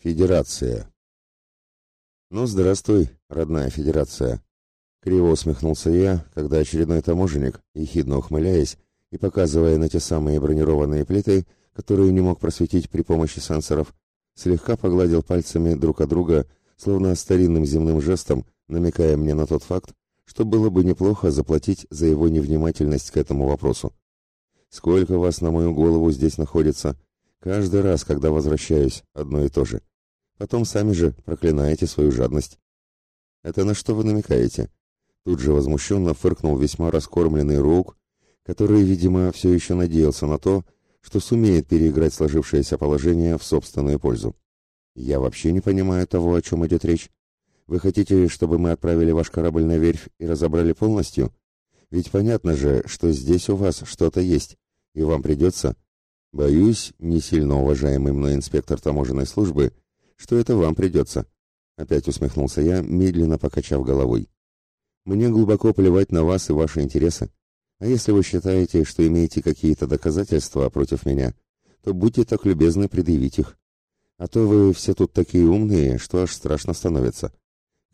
Федерация. Ну, здравствуй, родная Федерация. Криво усмехнулся я, когда очередной таможенник, ехидно ухмыляясь и показывая на те самые бронированные плиты, которые не мог просветить при помощи сенсоров, слегка погладил пальцами друг от друга, словно старинным земным жестом, намекая мне на тот факт, что было бы неплохо заплатить за его невнимательность к этому вопросу. Сколько вас на мою голову здесь находится? Каждый раз, когда возвращаюсь, одно и то же. Потом сами же проклинаете свою жадность. Это на что вы намекаете? Тут же возмущенно фыркнул весьма раскормленный Роук, который, видимо, все еще надеялся на то, что сумеет переиграть сложившееся положение в собственную пользу. Я вообще не понимаю того, о чем идет речь. Вы хотите, чтобы мы отправили ваш корабль на верфь и разобрали полностью? Ведь понятно же, что здесь у вас что-то есть, и вам придется Боюсь, не сильно уважаемый мной инспектор таможенной службы, что это вам придется. Опять усмехнулся я, медленно покачав головой. Мне глубоко плевать на вас и ваши интересы. А если вы считаете, что имеете какие-то доказательства против меня, то будьте так любезны предъявить их. А то вы все тут такие умные, что аж страшно становится.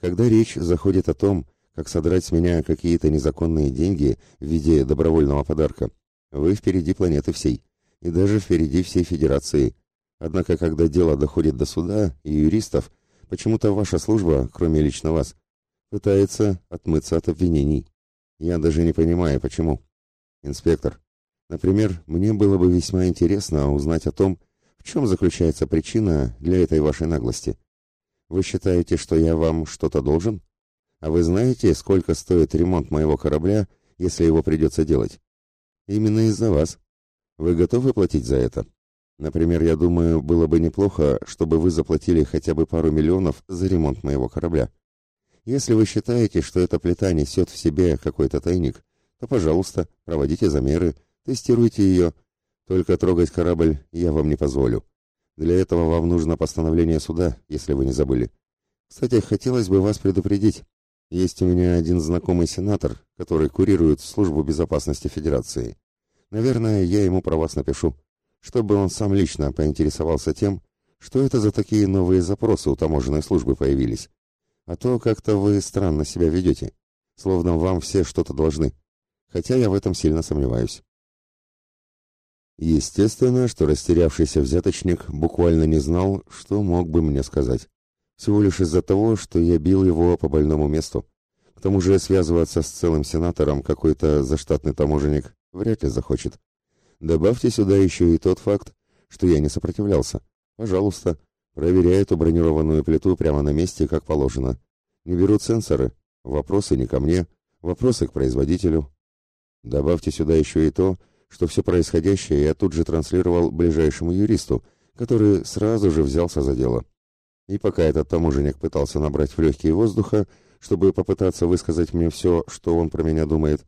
Когда речь заходит о том, как содрать с меня какие-то незаконные деньги в виде добровольного подарка, вы впереди планеты всей и даже впереди всей Федерации. Однако, когда дело доходит до суда и юристов, почему-то ваша служба, кроме лично вас, пытается отмыться от обвинений. Я даже не понимаю, почему. Инспектор, например, мне было бы весьма интересно узнать о том, в чем заключается причина для этой вашей наглости. Вы считаете, что я вам что-то должен? А вы знаете, сколько стоит ремонт моего корабля, если его придется делать? Именно из-за вас. Вы готовы платить за это? Например, я думаю, было бы неплохо, чтобы вы заплатили хотя бы пару миллионов за ремонт моего корабля. Если вы считаете, что эта плита несет в себе какой-то тайник, то, пожалуйста, проводите замеры, тестируйте ее. Только трогать корабль я вам не позволю. Для этого вам нужно постановление суда, если вы не забыли. Кстати, хотелось бы вас предупредить. Есть у меня один знакомый сенатор, который курирует службу безопасности Федерации. Наверное, я ему про вас напишу, чтобы он сам лично поинтересовался тем, что это за такие новые запросы у таможенной службы появились. А то как-то вы странно себя ведете, словно вам все что-то должны. Хотя я в этом сильно сомневаюсь. Естественно, что растерявшийся взяточник буквально не знал, что мог бы мне сказать. Всего лишь из-за того, что я бил его по больному месту. К тому же связываться с целым сенатором какой-то заштатный таможенник вряд ли захочет. Добавьте сюда еще и тот факт, что я не сопротивлялся. Пожалуйста, проверяй эту бронированную плиту прямо на месте, как положено. Не берут сенсоры. Вопросы не ко мне, вопросы к производителю. Добавьте сюда еще и то, что все происходящее я тут же транслировал ближайшему юристу, который сразу же взялся за дело. И пока этот таможенник пытался набрать в легкие воздуха, чтобы попытаться высказать мне все, что он про меня думает,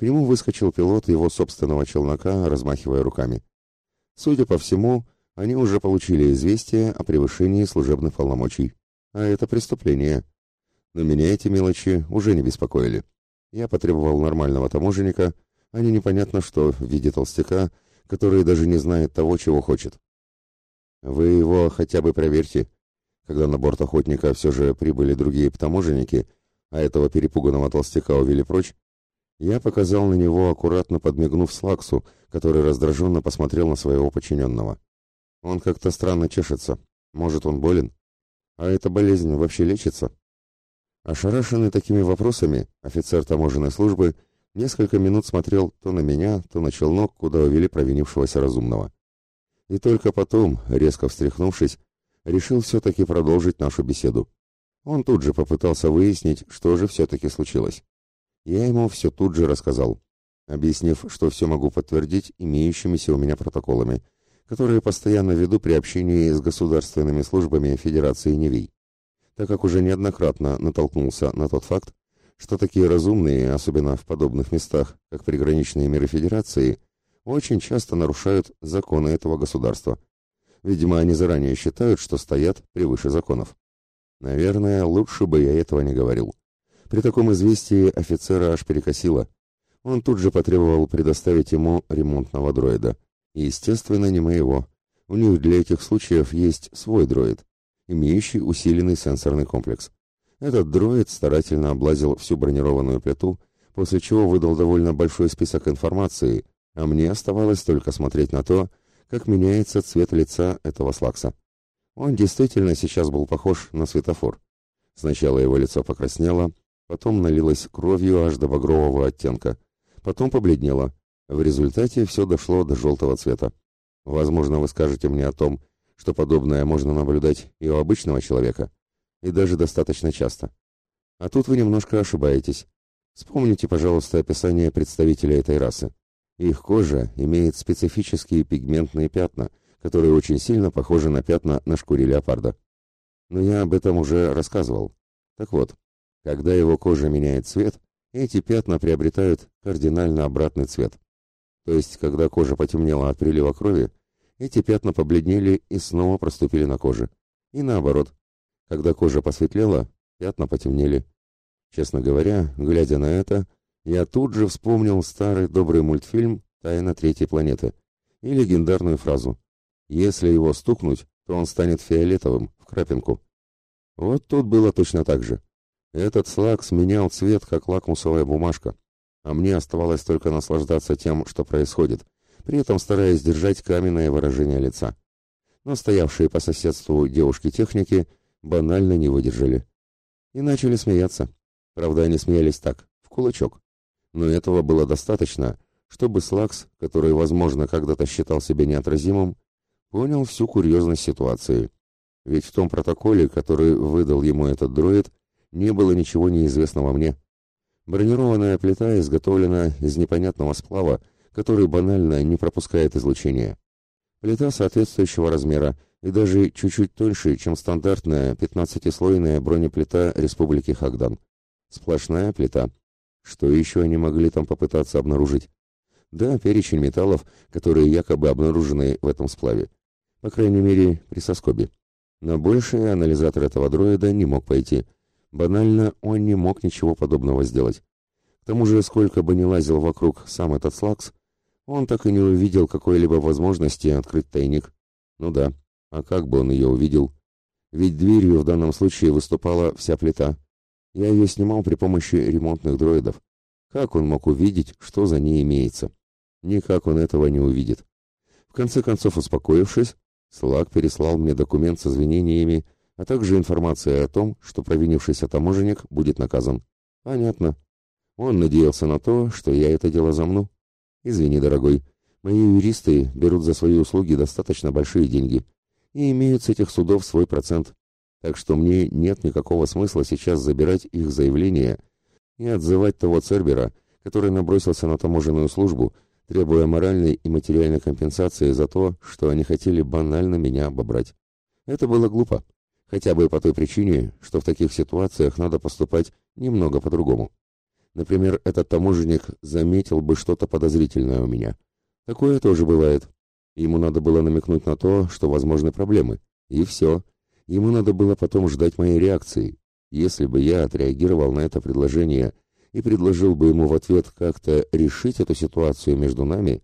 к нему выскочил пилот его собственного челнока, размахивая руками. Судя по всему, они уже получили известие о превышении служебных полномочий. А это преступление. Но меня эти мелочи уже не беспокоили. Я потребовал нормального таможенника, а не непонятно что в виде толстяка, который даже не знает того, чего хочет. Вы его хотя бы проверьте. Когда на борт охотника все же прибыли другие таможенники, а этого перепуганного толстяка увели прочь, я показал на него, аккуратно подмигнув Слаксу, который раздраженно посмотрел на своего подчиненного. Он как-то странно чешется. Может, он болен? А эта болезнь вообще лечится? Ошарашенный такими вопросами, офицер таможенной службы несколько минут смотрел то на меня, то на челнок, куда увели провинившегося разумного. И только потом, резко встряхнувшись, решил все-таки продолжить нашу беседу. Он тут же попытался выяснить, что же все-таки случилось. Я ему все тут же рассказал, объяснив, что все могу подтвердить имеющимися у меня протоколами, которые постоянно веду при общении с государственными службами Федерации Невей, так как уже неоднократно натолкнулся на тот факт, что такие разумные, особенно в подобных местах, как приграничные миры Федерации, очень часто нарушают законы этого государства. Видимо, они заранее считают, что стоят превыше законов. Наверное, лучше бы я этого не говорил. При таком известии офицера аж перекосило. Он тут же потребовал предоставить ему ремонтного дроида. естественно, не моего. У них для этих случаев есть свой дроид. имеющий усиленный сенсорный комплекс. Этот дроид старательно облазил всю бронированную плиту, после чего выдал довольно большой список информации, а мне оставалось только смотреть на то, как меняется цвет лица этого слакса. Он действительно сейчас был похож на светофор. Сначала его лицо покраснело, потом налилось кровью аж до багрового оттенка, потом побледнело. В результате все дошло до желтого цвета. Возможно, вы скажете мне о том, что подобное можно наблюдать и у обычного человека, и даже достаточно часто. А тут вы немножко ошибаетесь. Вспомните, пожалуйста, описание представителей этой расы. Их кожа имеет специфические пигментные пятна, которые очень сильно похожи на пятна на шкуре леопарда. Но я об этом уже рассказывал. Так вот, когда его кожа меняет цвет, эти пятна приобретают кардинально обратный цвет. То есть, когда кожа потемнела от прилива крови, эти пятна побледнели и снова проступили на коже. И наоборот, когда кожа посветлела, пятна потемнели. Честно говоря, глядя на это, я тут же вспомнил старый добрый мультфильм «Тайна третьей планеты» и легендарную фразу «Если его стукнуть, то он станет фиолетовым, в крапинку». Вот тут было точно так же. Этот слаг сменял цвет, как лакмусовая бумажка, а мне оставалось только наслаждаться тем, что происходит, при этом стараясь держать каменное выражение лица. Но стоявшие по соседству девушки-техники банально не выдержали. И начали смеяться. Правда, они смеялись так, в кулачок но этого было достаточно, чтобы Слакс, который, возможно, когда-то считал себя неотразимым, понял всю курьезность ситуации. Ведь в том протоколе, который выдал ему этот дроид, не было ничего неизвестного мне. Бронированная плита изготовлена из непонятного сплава, который банально не пропускает излучение. Плита соответствующего размера и даже чуть-чуть тоньше, чем стандартная 15-слойная бронеплита Республики Хагдан. Сплошная плита, что еще они могли там попытаться обнаружить? Да, перечень металлов, которые якобы обнаружены в этом сплаве. По крайней мере, при соскобе. Но больше анализатор этого дроида не мог пойти. Банально, он не мог ничего подобного сделать. К тому же, сколько бы ни лазил вокруг сам этот слакс, он так и не увидел какой-либо возможности открыть тайник. Ну да, а как бы он ее увидел? Ведь дверью в данном случае выступала вся плита. Я ее снимал при помощи ремонтных дроидов. Как он мог увидеть, что за ней имеется? Никак он этого не увидит. В конце концов, успокоившись, Слаг переслал мне документ с извинениями, а также информацией о том, что провинившийся таможенник будет наказан. Понятно. Он надеялся на то, что я это дело замну. Извини, дорогой, мои юристы берут за свои услуги достаточно большие деньги и имеют с этих судов свой процент так что мне нет никакого смысла сейчас забирать их заявления и отзывать того Цербера, который набросился на таможенную службу, требуя моральной и материальной компенсации за то, что они хотели банально меня обобрать. Это было глупо, хотя бы по той причине, что в таких ситуациях надо поступать немного по-другому. Например, этот таможенник заметил бы что-то подозрительное у меня. Такое тоже бывает. Ему надо было намекнуть на то, что возможны проблемы. И все. Ему надо было потом ждать моей реакции. Если бы я отреагировал на это предложение и предложил бы ему в ответ как-то решить эту ситуацию между нами,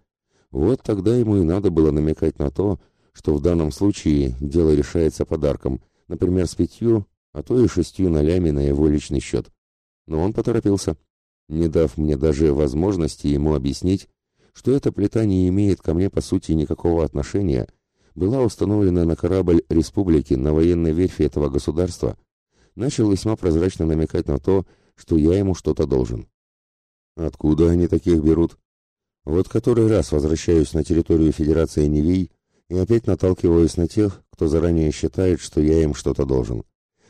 вот тогда ему и надо было намекать на то, что в данном случае дело решается подарком, например, с пятью, а то и шестью нолями на его личный счет. Но он поторопился, не дав мне даже возможности ему объяснить, что эта плита не имеет ко мне по сути никакого отношения, была установлена на корабль республики на военной верфи этого государства, начал весьма прозрачно намекать на то, что я ему что-то должен. Откуда они таких берут? Вот который раз возвращаюсь на территорию Федерации Невей и опять наталкиваюсь на тех, кто заранее считает, что я им что-то должен.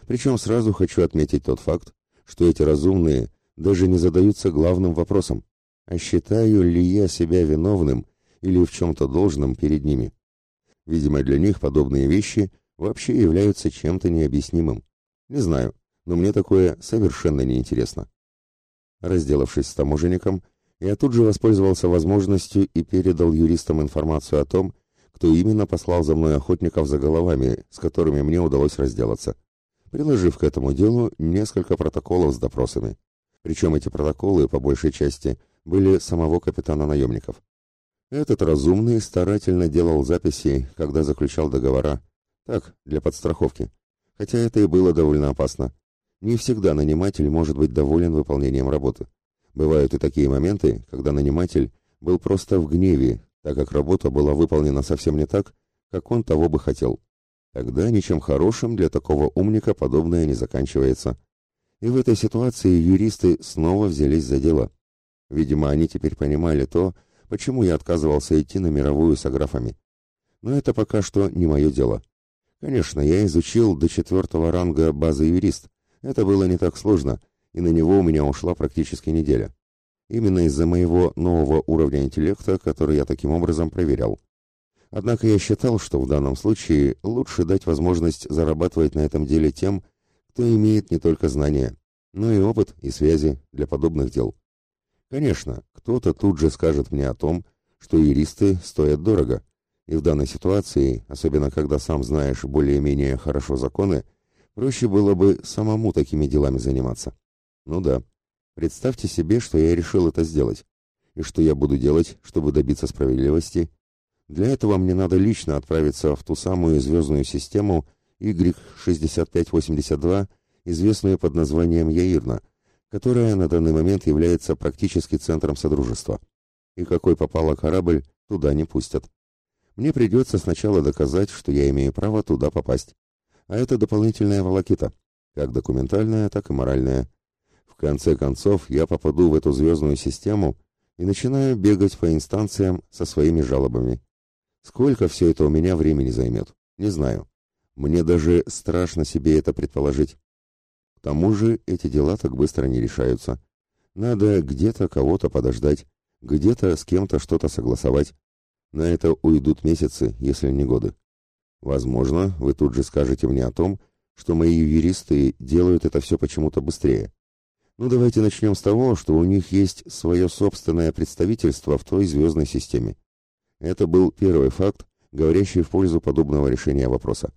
Причем сразу хочу отметить тот факт, что эти разумные даже не задаются главным вопросом, а считаю ли я себя виновным или в чем-то должным перед ними. Видимо, для них подобные вещи вообще являются чем-то необъяснимым. Не знаю, но мне такое совершенно неинтересно. Разделавшись с таможенником, я тут же воспользовался возможностью и передал юристам информацию о том, кто именно послал за мной охотников за головами, с которыми мне удалось разделаться, приложив к этому делу несколько протоколов с допросами. Причем эти протоколы, по большей части, были самого капитана наемников. Этот разумный старательно делал записи, когда заключал договора. Так, для подстраховки. хотя это и было довольно опасно. Не всегда наниматель может быть доволен выполнением работы. Бывают и такие моменты, когда наниматель был просто в гневе, так как работа была выполнена совсем не так, как он того бы хотел. Тогда ничем хорошим для такого умника подобное не заканчивается. И в этой ситуации юристы снова взялись за дело. Видимо, они теперь понимали то, почему я отказывался идти на мировую с аграфами. Но это пока что не мое дело. Конечно, я изучил до четвертого ранга базы юрист. Это было не так сложно, и на него у меня ушла практически неделя. Именно из-за моего нового уровня интеллекта, который я таким образом проверял. Однако я считал, что в данном случае лучше дать возможность зарабатывать на этом деле тем, кто имеет не только знания, но и опыт и связи для подобных дел. Конечно, кто-то тут же скажет мне о том, что юристы стоят дорого, и в данной ситуации, особенно когда сам знаешь более-менее хорошо законы, проще было бы самому такими делами заниматься. Ну да, представьте себе, что я решил это сделать. И что я буду делать, чтобы добиться справедливости? Для этого мне надо лично отправиться в ту самую звездную систему Y6582, известную под названием Яирна, которая на данный момент является практически центром Содружества. И какой попало корабль, туда не пустят мне придется сначала доказать, что я имею право туда попасть. А это дополнительная волокита, как документальная, так и моральная. В конце концов, я попаду в эту звездную систему и начинаю бегать по инстанциям со своими жалобами. Сколько все это у меня времени займет, не знаю. Мне даже страшно себе это предположить. К тому же эти дела так быстро не решаются. Надо где-то кого-то подождать, где-то с кем-то что-то согласовать. На это уйдут месяцы, если не годы. Возможно, вы тут же скажете мне о том, что мои юристы делают это все почему-то быстрее. Ну давайте начнем с того, что у них есть свое собственное представительство в той звездной системе. Это был первый факт, говорящий в пользу подобного решения вопроса.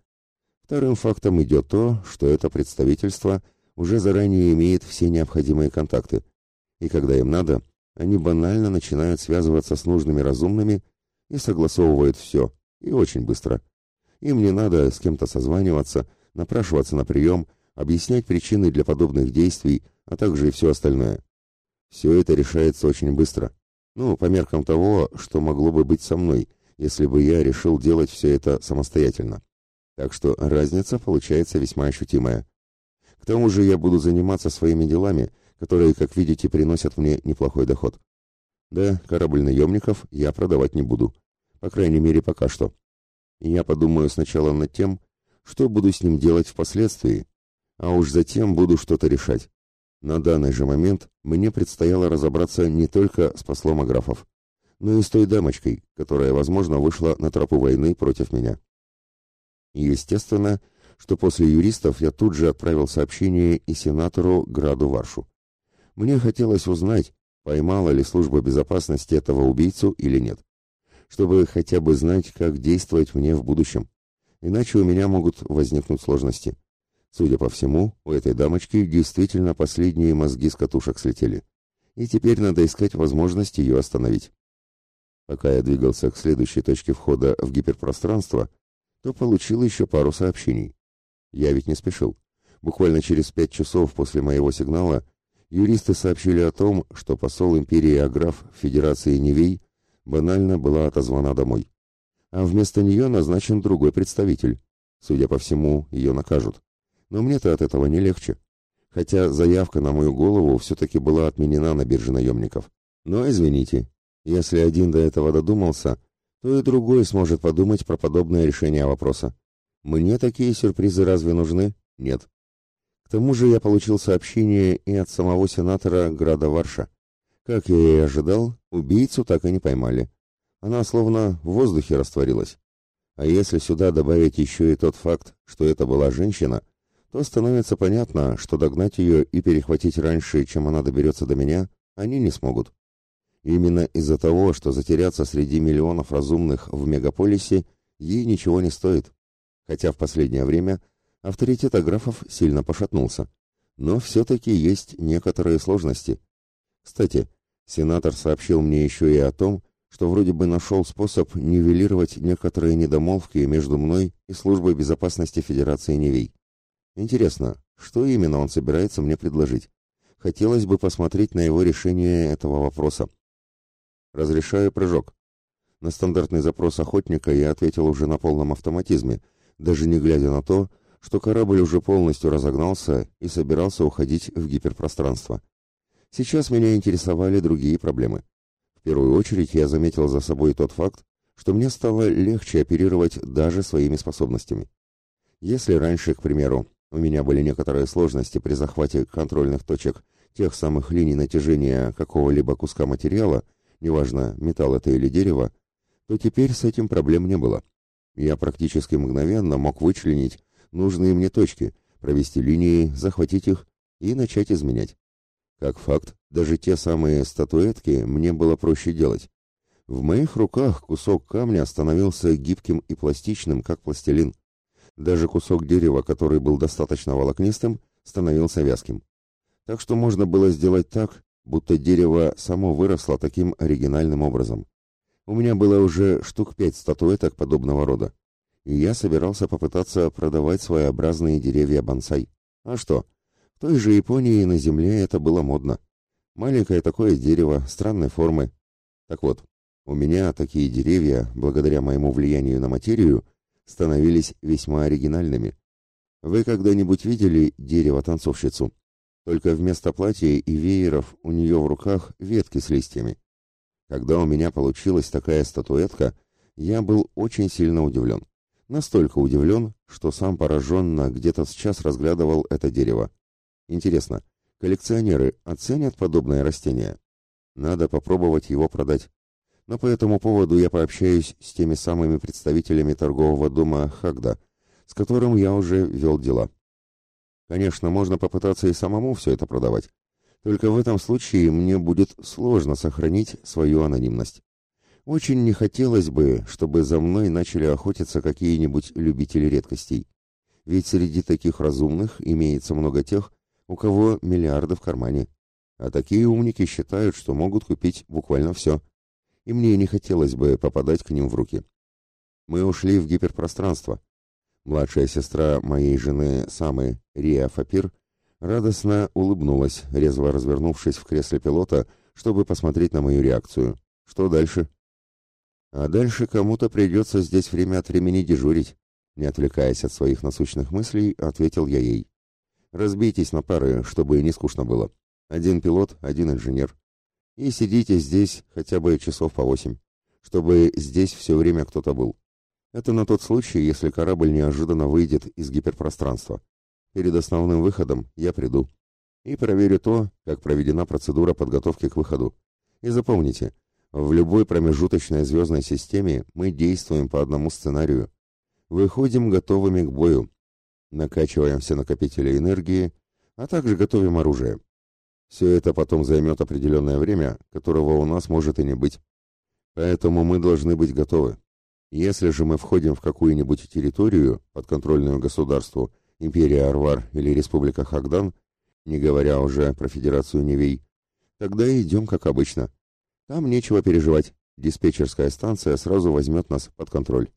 Вторым фактом идет то, что это представительство уже заранее имеет все необходимые контакты, и когда им надо, они банально начинают связываться с нужными разумными и согласовывает все, и очень быстро. Им не надо с кем-то созваниваться, напрашиваться на прием, объяснять причины для подобных действий, а также и все остальное. Все это решается очень быстро. Ну, по меркам того, что могло бы быть со мной, если бы я решил делать все это самостоятельно. Так что разница получается весьма ощутимая. К тому же я буду заниматься своими делами, которые, как видите, приносят мне неплохой доход. Да, корабль наемников я продавать не буду. По крайней мере, пока что. И я подумаю сначала над тем, что буду с ним делать впоследствии, а уж затем буду что-то решать. На данный же момент мне предстояло разобраться не только с послом Аграфов, но и с той дамочкой, которая, возможно, вышла на тропу войны против меня. Естественно, что после юристов я тут же отправил сообщение и сенатору Граду Варшу. Мне хотелось узнать, поймала ли служба безопасности этого убийцу или нет, чтобы хотя бы знать, как действовать мне в будущем. Иначе у меня могут возникнуть сложности. Судя по всему, у этой дамочки действительно последние мозги с катушек слетели. И теперь надо искать возможность ее остановить. Пока я двигался к следующей точке входа в гиперпространство, то получил еще пару сообщений. Я ведь не спешил. Буквально через пять часов после моего сигнала юристы сообщили о том, что посол империи Аграф Федерации Невей банально была отозвана домой. А вместо нее назначен другой представитель. Судя по всему, ее накажут. Но мне-то от этого не легче. Хотя заявка на мою голову все-таки была отменена на бирже наемников. Но извините, если один до этого додумался, то и другой сможет подумать про подобное решение вопроса. Мне такие сюрпризы разве нужны? Нет. К тому же я получил сообщение и от самого сенатора Града Варша. Как я и ожидал, убийцу так и не поймали. Она словно в воздухе растворилась. А если сюда добавить еще и тот факт, что это была женщина, то становится понятно, что догнать ее и перехватить раньше, чем она доберется до меня, они не смогут. Именно из-за того, что затеряться среди миллионов разумных в мегаполисе ей ничего не стоит. Хотя в последнее время авторитет аграфов сильно пошатнулся. Но все-таки есть некоторые сложности. Кстати, сенатор сообщил мне еще и о том, что вроде бы нашел способ нивелировать некоторые недомолвки между мной и службой безопасности Федерации Невей. Интересно, что именно он собирается мне предложить? Хотелось бы посмотреть на его решение этого вопроса. Разрешаю прыжок. На стандартный запрос охотника я ответил уже на полном автоматизме, даже не глядя на то, что корабль уже полностью разогнался и собирался уходить в гиперпространство. Сейчас меня интересовали другие проблемы. В первую очередь я заметил за собой тот факт, что мне стало легче оперировать даже своими способностями. Если раньше, к примеру, у меня были некоторые сложности при захвате контрольных точек тех самых линий натяжения какого-либо куска материала, неважно, металл это или дерево, то теперь с этим проблем не было. Я практически мгновенно мог вычленить нужные мне точки, провести линии, захватить их и начать изменять. Как факт, даже те самые статуэтки мне было проще делать. В моих руках кусок камня становился гибким и пластичным, как пластилин. Даже кусок дерева, который был достаточно волокнистым, становился вязким. Так что можно было сделать так, будто дерево само выросло таким оригинальным образом. У меня было уже штук пять статуэток подобного рода, и я собирался попытаться продавать своеобразные деревья бонсай. А что? В той же Японии на земле это было модно. Маленькое такое дерево, странной формы. Так вот, у меня такие деревья, благодаря моему влиянию на материю, становились весьма оригинальными. Вы когда-нибудь видели дерево-танцовщицу? Только вместо платья и вееров у нее в руках ветки с листьями. Когда у меня получилась такая статуэтка, я был очень сильно удивлен. Настолько удивлен, что сам пораженно где-то сейчас разглядывал это дерево. Интересно, коллекционеры оценят подобное растение? Надо попробовать его продать. Но по этому поводу я пообщаюсь с теми самыми представителями торгового дома Хагда, с которым я уже вел дела. Конечно, можно попытаться и самому все это продавать. Только в этом случае мне будет сложно сохранить свою анонимность. Очень не хотелось бы, чтобы за мной начали охотиться какие-нибудь любители редкостей. Ведь среди таких разумных имеется много тех, у кого миллиарды в кармане. А такие умники считают, что могут купить буквально все – и мне не хотелось бы попадать к ним в руки. Мы ушли в гиперпространство. Младшая сестра моей жены Самы, Рия Фапир, радостно улыбнулась, резво развернувшись в кресле пилота, чтобы посмотреть на мою реакцию. Что дальше? А дальше кому-то придется здесь время от времени дежурить. Не отвлекаясь от своих насущных мыслей, ответил я ей. Разбейтесь на пары, чтобы не скучно было. Один пилот, один инженер и сидите здесь хотя бы часов по восемь, чтобы здесь все время кто-то был. Это на тот случай, если корабль неожиданно выйдет из гиперпространства. Перед основным выходом я приду и проверю то, как проведена процедура подготовки к выходу. И запомните, в любой промежуточной звездной системе мы действуем по одному сценарию. Выходим готовыми к бою, накачиваем все накопители энергии, а также готовим оружие. Все это потом займет определенное время, которого у нас может и не быть. Поэтому мы должны быть готовы. Если же мы входим в какую-нибудь территорию, подконтрольную государству, империя Арвар или республика Хагдан, не говоря уже про Федерацию Невей, тогда идем как обычно. Там нечего переживать, диспетчерская станция сразу возьмет нас под контроль.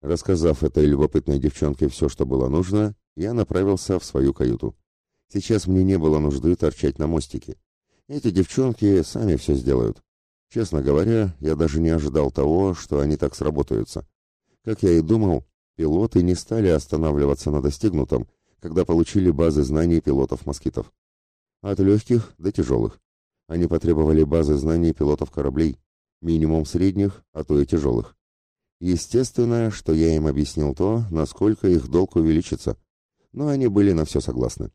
Рассказав этой любопытной девчонке все, что было нужно, я направился в свою каюту. Сейчас мне не было нужды торчать на мостике. Эти девчонки сами все сделают. Честно говоря, я даже не ожидал того, что они так сработаются. Как я и думал, пилоты не стали останавливаться на достигнутом, когда получили базы знаний пилотов-москитов. От легких до тяжелых. Они потребовали базы знаний пилотов кораблей, минимум средних, а то и тяжелых. Естественно, что я им объяснил то, насколько их долг увеличится, но они были на все согласны.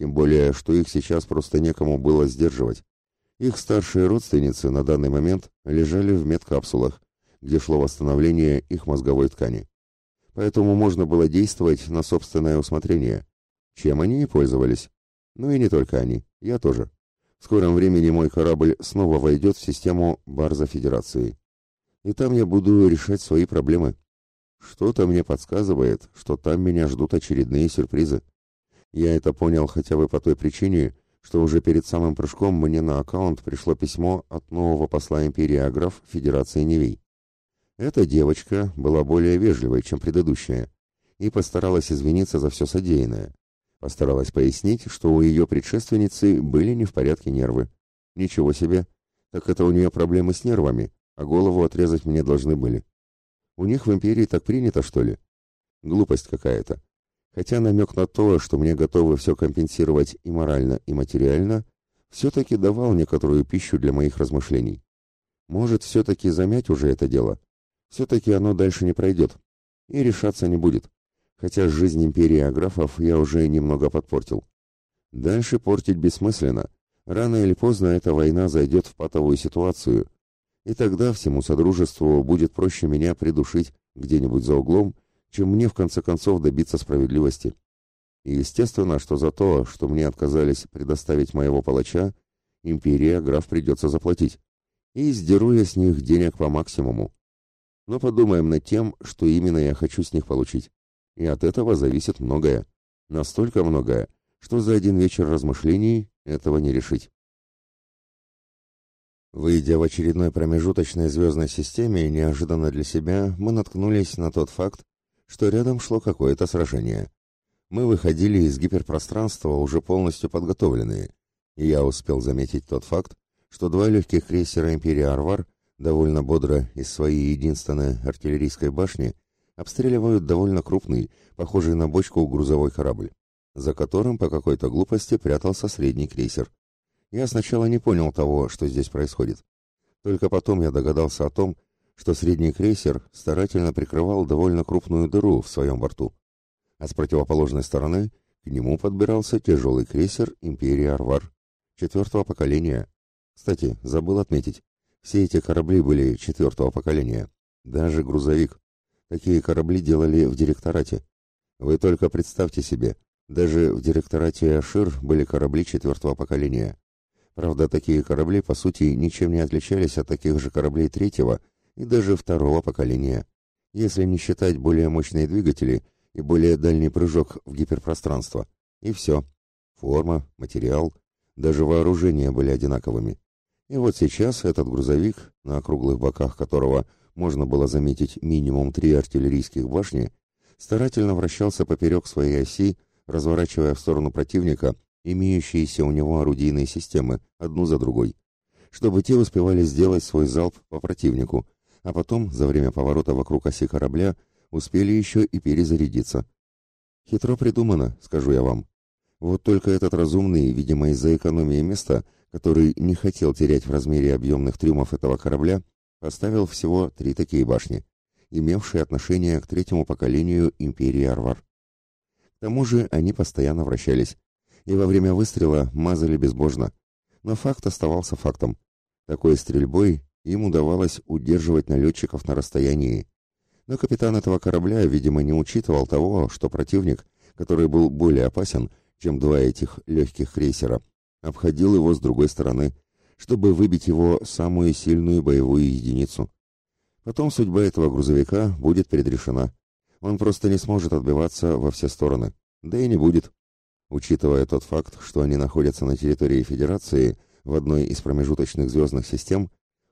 Тем более, что их сейчас просто некому было сдерживать. Их старшие родственницы на данный момент лежали в медкапсулах, где шло восстановление их мозговой ткани. Поэтому можно было действовать на собственное усмотрение. Чем они и пользовались. Ну и не только они, я тоже. В скором времени мой корабль снова войдет в систему Барза Федерации. И там я буду решать свои проблемы. Что-то мне подсказывает, что там меня ждут очередные сюрпризы. Я это понял хотя бы по той причине, что уже перед самым прыжком мне на аккаунт пришло письмо от нового посла империи Аграф Федерации Невей. Эта девочка была более вежливой, чем предыдущая, и постаралась извиниться за все содеянное. Постаралась пояснить, что у ее предшественницы были не в порядке нервы. Ничего себе, так это у нее проблемы с нервами, а голову отрезать мне должны были. У них в империи так принято, что ли? Глупость какая-то. Хотя намек на то, что мне готовы все компенсировать и морально, и материально, все-таки давал некоторую пищу для моих размышлений. Может, все-таки замять уже это дело? Все-таки оно дальше не пройдет. И решаться не будет. Хотя жизнь империи Аграфов я уже немного подпортил. Дальше портить бессмысленно. Рано или поздно эта война зайдет в патовую ситуацию. И тогда всему Содружеству будет проще меня придушить где-нибудь за углом, чем мне в конце концов добиться справедливости. И естественно, что за то, что мне отказались предоставить моего палача, империя граф придется заплатить и сдеру я с них денег по максимуму. Но подумаем над тем, что именно я хочу с них получить. И от этого зависит многое. Настолько многое, что за один вечер размышлений этого не решить. Выйдя в очередной промежуточной звездной системе, неожиданно для себя мы наткнулись на тот факт, что рядом шло какое-то сражение. Мы выходили из гиперпространства уже полностью подготовленные, и я успел заметить тот факт, что два легких крейсера «Империя Арвар» довольно бодро из своей единственной артиллерийской башни обстреливают довольно крупный, похожий на бочку грузовой корабль, за которым по какой-то глупости прятался средний крейсер. Я сначала не понял того, что здесь происходит. Только потом я догадался о том, что средний крейсер старательно прикрывал довольно крупную дыру в своем борту, а с противоположной стороны к нему подбирался тяжелый крейсер «Империя Арвар» четвертого поколения, кстати, забыл отметить, все эти корабли были четвертого поколения, даже грузовик. Такие корабли делали в директорате. Вы только представьте себе, даже в директорате Ашир были корабли четвертого поколения. Правда, такие корабли, по сути, ничем не отличались от таких же кораблей третьего и даже второго поколения, если не считать более мощные двигатели и более дальний прыжок в гиперпространство. И все. Форма, материал, даже вооружения были одинаковыми. И вот сейчас этот грузовик, на округлых боках которого можно было заметить минимум три артиллерийских башни, старательно вращался поперек своей оси, разворачивая в сторону противника имеющиеся у него орудийные системы, одну за другой, чтобы те успевали сделать свой залп по противнику, а потом, за время поворота вокруг оси корабля, успели еще и перезарядиться. Хитро придумано, скажу я вам. Вот только этот разумный, видимо, из-за экономии места, который не хотел терять в размере объемных трюмов этого корабля, поставил всего три такие башни, имевшие отношение к третьему поколению империи Арвар. К тому же они постоянно вращались, и во время выстрела мазали безбожно. Но факт оставался фактом. Такой стрельбой им удавалось удерживать налетчиков на расстоянии. Но капитан этого корабля, видимо, не учитывал того, что противник, который был более опасен, чем два этих легких крейсера, обходил его с другой стороны, чтобы выбить его самую сильную боевую единицу. Потом судьба этого грузовика будет предрешена. Он просто не сможет отбиваться во все стороны. Да и не будет. Учитывая тот факт, что они находятся на территории Федерации, в одной из промежуточных звездных систем,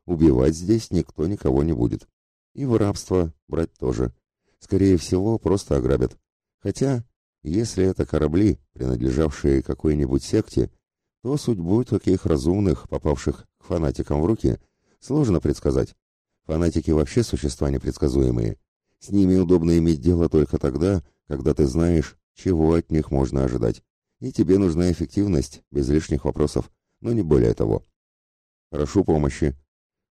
убивать здесь никто никого не будет. И в рабство брать тоже. Скорее всего, просто ограбят. Хотя, если это корабли, принадлежавшие какой-нибудь секте, то судьбу таких разумных, попавших к фанатикам в руки, сложно предсказать. Фанатики вообще существа непредсказуемые. С ними удобно иметь дело только тогда, когда ты знаешь, чего от них можно ожидать. И тебе нужна эффективность, без лишних вопросов, но не более того. Прошу помощи.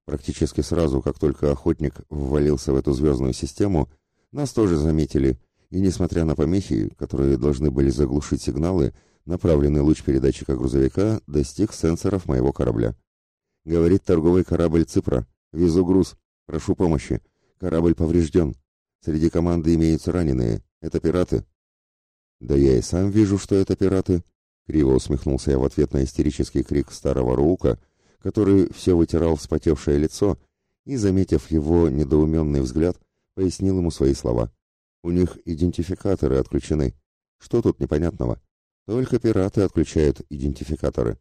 Практически сразу, как только охотник ввалился в эту звездную систему, нас тоже заметили, и несмотря на помехи, которые должны были заглушить сигналы, Направленный луч передатчика грузовика достиг сенсоров моего корабля. Говорит торговый корабль «Ципра». «Везу груз. Прошу помощи. Корабль поврежден. Среди команды имеются раненые. Это пираты». «Да я и сам вижу, что это пираты». Криво усмехнулся я в ответ на истерический крик старого Руука, который все вытирал вспотевшее лицо и, заметив его недоуменный взгляд, пояснил ему свои слова. «У них идентификаторы отключены. Что тут непонятного?» Только пираты отключают идентификаторы.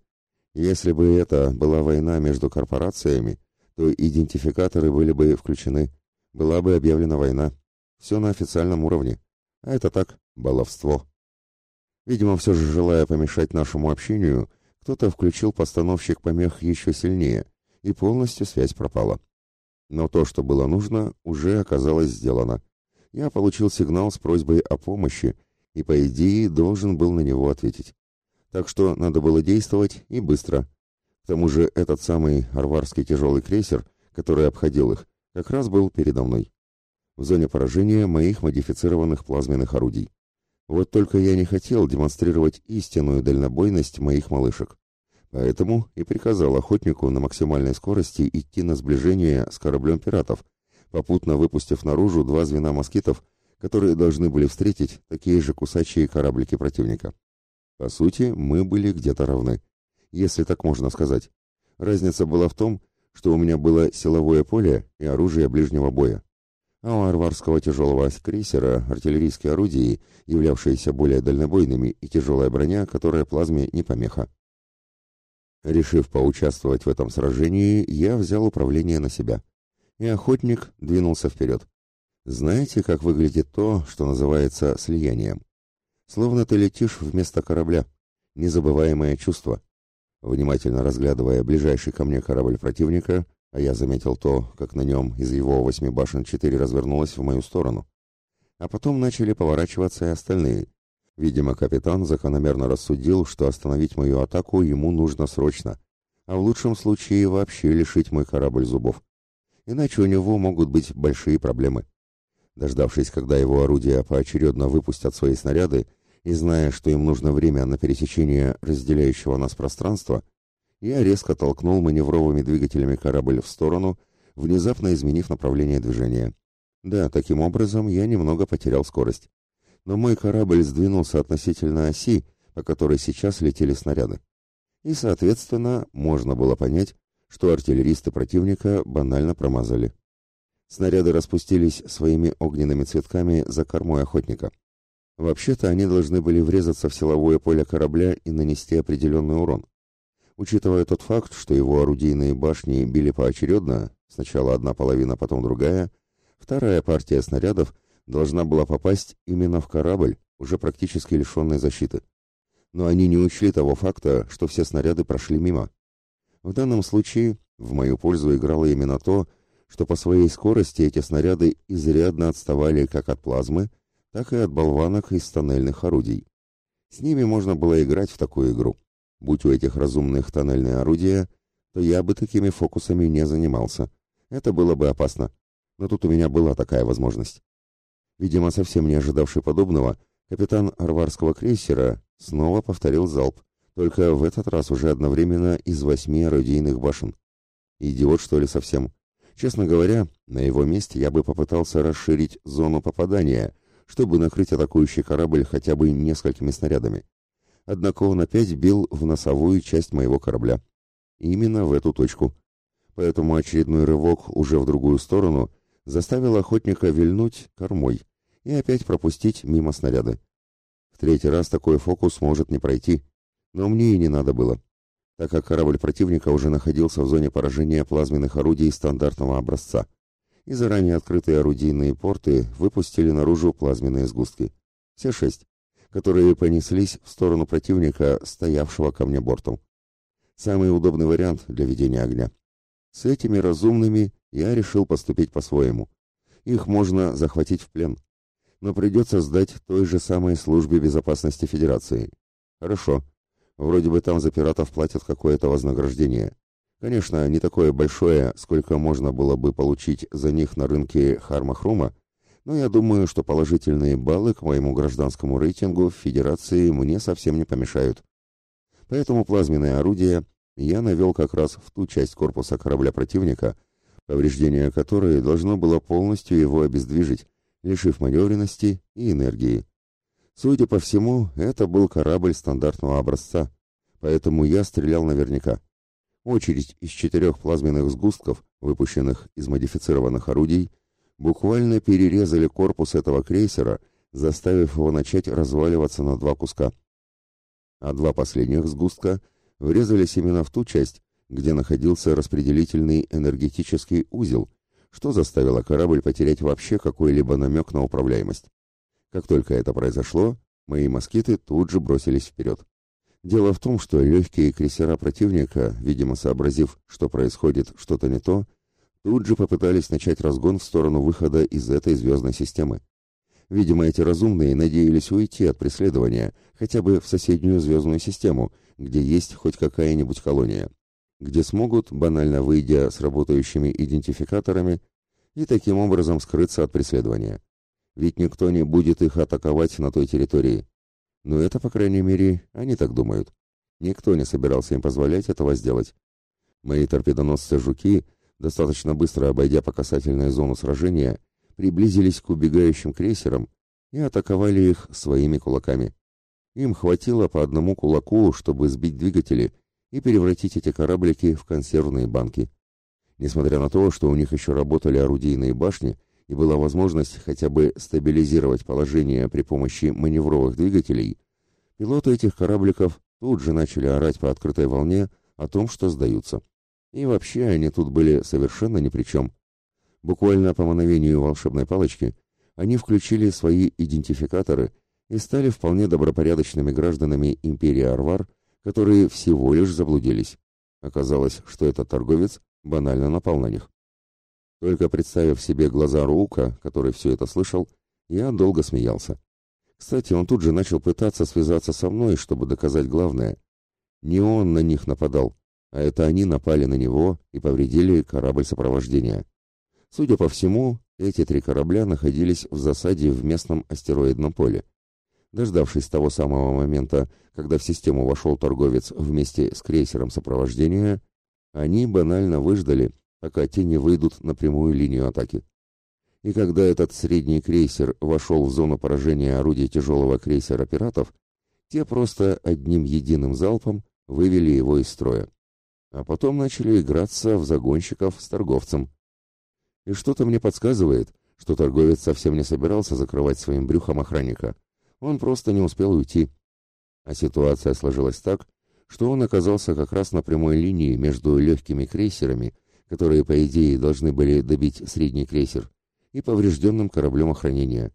Если бы это была война между корпорациями, то идентификаторы были бы включены. Была бы объявлена война. Все на официальном уровне. А это так, баловство. Видимо, все же желая помешать нашему общению, кто-то включил постановщик помех еще сильнее, и полностью связь пропала. Но то, что было нужно, уже оказалось сделано. Я получил сигнал с просьбой о помощи, и, по идее, должен был на него ответить. Так что надо было действовать и быстро. К тому же этот самый арварский тяжелый крейсер, который обходил их, как раз был передо мной. В зоне поражения моих модифицированных плазменных орудий. Вот только я не хотел демонстрировать истинную дальнобойность моих малышек. Поэтому и приказал охотнику на максимальной скорости идти на сближение с кораблем пиратов, попутно выпустив наружу два звена москитов, которые должны были встретить такие же кусачие кораблики противника. По сути, мы были где-то равны, если так можно сказать. Разница была в том, что у меня было силовое поле и оружие ближнего боя а у арварского тяжелого крейсера артиллерийские орудия, являвшиеся более дальнобойными, и тяжелая броня, которая плазме не помеха. Решив поучаствовать в этом сражении, я взял управление на себя, и охотник двинулся вперед. Знаете, как выглядит то, что называется слиянием? Словно ты летишь вместо корабля. Незабываемое чувство. Внимательно разглядывая ближайший ко мне корабль противника, а я заметил то, как на нем из его восьми башен четыре развернулось в мою сторону. А потом начали поворачиваться и остальные. Видимо, капитан закономерно рассудил, что остановить мою атаку ему нужно срочно, а в лучшем случае вообще лишить мой корабль зубов. Иначе у него могут быть большие проблемы. Дождавшись, когда его орудия поочередно выпустят свои снаряды, и зная, что им нужно время на пересечение разделяющего нас пространства, я резко толкнул маневровыми двигателями корабль в сторону, внезапно изменив направление движения. Да, таким образом я немного потерял скорость. Но мой корабль сдвинулся относительно оси, по которой сейчас летели снаряды. И, соответственно, можно было понять, что артиллеристы противника банально промазали. Снаряды распустились своими огненными цветками за кормой охотника. Вообще-то они должны были врезаться в силовое поле корабля и нанести определенный урон. Учитывая тот факт, что его орудийные башни били поочередно, сначала одна половина, потом другая, вторая партия снарядов должна была попасть именно в корабль, уже практически лишенный защиты. Но они не учли того факта, что все снаряды прошли мимо. В данном случае в мою пользу играло именно то, что по своей скорости эти снаряды изрядно отставали как от плазмы, так и от болванок из тоннельных орудий. С ними можно было играть в такую игру. Будь у этих разумных тоннельные орудия, то я бы такими фокусами не занимался. Это было бы опасно. Но тут у меня была такая возможность. Видимо, совсем не ожидавший подобного, капитан арварского крейсера снова повторил залп, только в этот раз уже одновременно из восьми орудийных башен. Идиот, что ли, совсем? Честно говоря, на его месте я бы попытался расширить зону попадания, чтобы накрыть атакующий корабль хотя бы несколькими снарядами однако он опять бил в носовую часть моего корабля. Именно в эту точку. Поэтому очередной рывок уже в другую сторону заставил охотника вильнуть кормой и опять пропустить мимо снаряды. В третий раз такой фокус может не пройти, но мне и не надо было, так как корабль противника уже находился в зоне поражения плазменных орудий стандартного образца, и заранее открытые орудийные порты выпустили наружу плазменные сгустки. Все шесть которые понеслись в сторону противника, стоявшего ко мне бортом. Самый удобный вариант для ведения огня. С этими разумными я решил поступить по-своему. Их можно захватить в плен, но придется сдать той же самой службе безопасности Федерации. Хорошо. Вроде бы там за пиратов платят какое-то вознаграждение. Конечно, не такое большое, сколько можно было бы получить за них на рынке Хармахрума, но я думаю, что положительные баллы к моему гражданскому рейтингу в Федерации мне совсем не помешают. Поэтому плазменное орудие я навел как раз в ту часть корпуса корабля противника, повреждение которой должно было полностью его обездвижить, лишив маневренности и энергии. Судя по всему, это был корабль стандартного образца, поэтому я стрелял наверняка. Очередь из четырех плазменных сгустков, выпущенных из модифицированных орудий, буквально перерезали корпус этого крейсера, заставив его начать разваливаться на два куска. А два последних сгустка врезались именно в ту часть, где находился распределительный энергетический узел, что заставило корабль потерять вообще какой-либо намек на управляемость. Как только это произошло, мои москиты тут же бросились вперед. Дело в том, что легкие крейсера противника, видимо сообразив, что происходит что-то не то, тут же попытались начать разгон в сторону выхода из этой звездной системы. Видимо, эти разумные надеялись уйти от преследования, хотя бы в соседнюю звездную систему, где есть хоть какая-нибудь колония, где смогут, банально выйдя с работающими идентификаторами, и таким образом скрыться от преследования. Ведь никто не будет их атаковать на той территории. Но это, по крайней мере, они так думают. Никто не собирался им позволять этого сделать. Мои торпедоносцы-жуки, достаточно быстро обойдя по касательной зону сражения, приблизились к убегающим крейсерам и атаковали их своими кулаками. Им хватило по одному кулаку, чтобы сбить двигатели и превратить эти кораблики в консервные банки. Несмотря на то, что у них еще работали орудийные башни, и была возможность хотя бы стабилизировать положение при помощи маневровых двигателей, пилоты этих корабликов тут же начали орать по открытой волне о том, что сдаются. И вообще они тут были совершенно ни при чем. Буквально по мановению волшебной палочки они включили свои идентификаторы и стали вполне добропорядочными гражданами империи Арвар, которые всего лишь заблудились. Оказалось, что этот торговец банально напал на них. Только представив себе глаза Рука, который все это слышал, я долго смеялся. Кстати, он тут же начал пытаться связаться со мной, чтобы доказать главное. Не он на них нападал, а это они напали на него и повредили корабль сопровождения. Судя по всему, эти три корабля находились в засаде в местном астероидном поле. Дождавшись того самого момента, когда в систему вошел торговец вместе с крейсером сопровождения, они банально выждали, пока те не выйдут на прямую линию атаки. И когда этот средний крейсер вошел в зону поражения орудий тяжелого крейсера пиратов, те просто одним единым залпом вывели его из строя. А потом начали играться в загонщиков с торговцем. И что-то мне подсказывает, что торговец совсем не собирался закрывать своим брюхом охранника. Он просто не успел уйти. А ситуация сложилась так, что он оказался как раз на прямой линии между легкими крейсерами которые, по идее, должны были добить средний крейсер, и поврежденным кораблем охранения.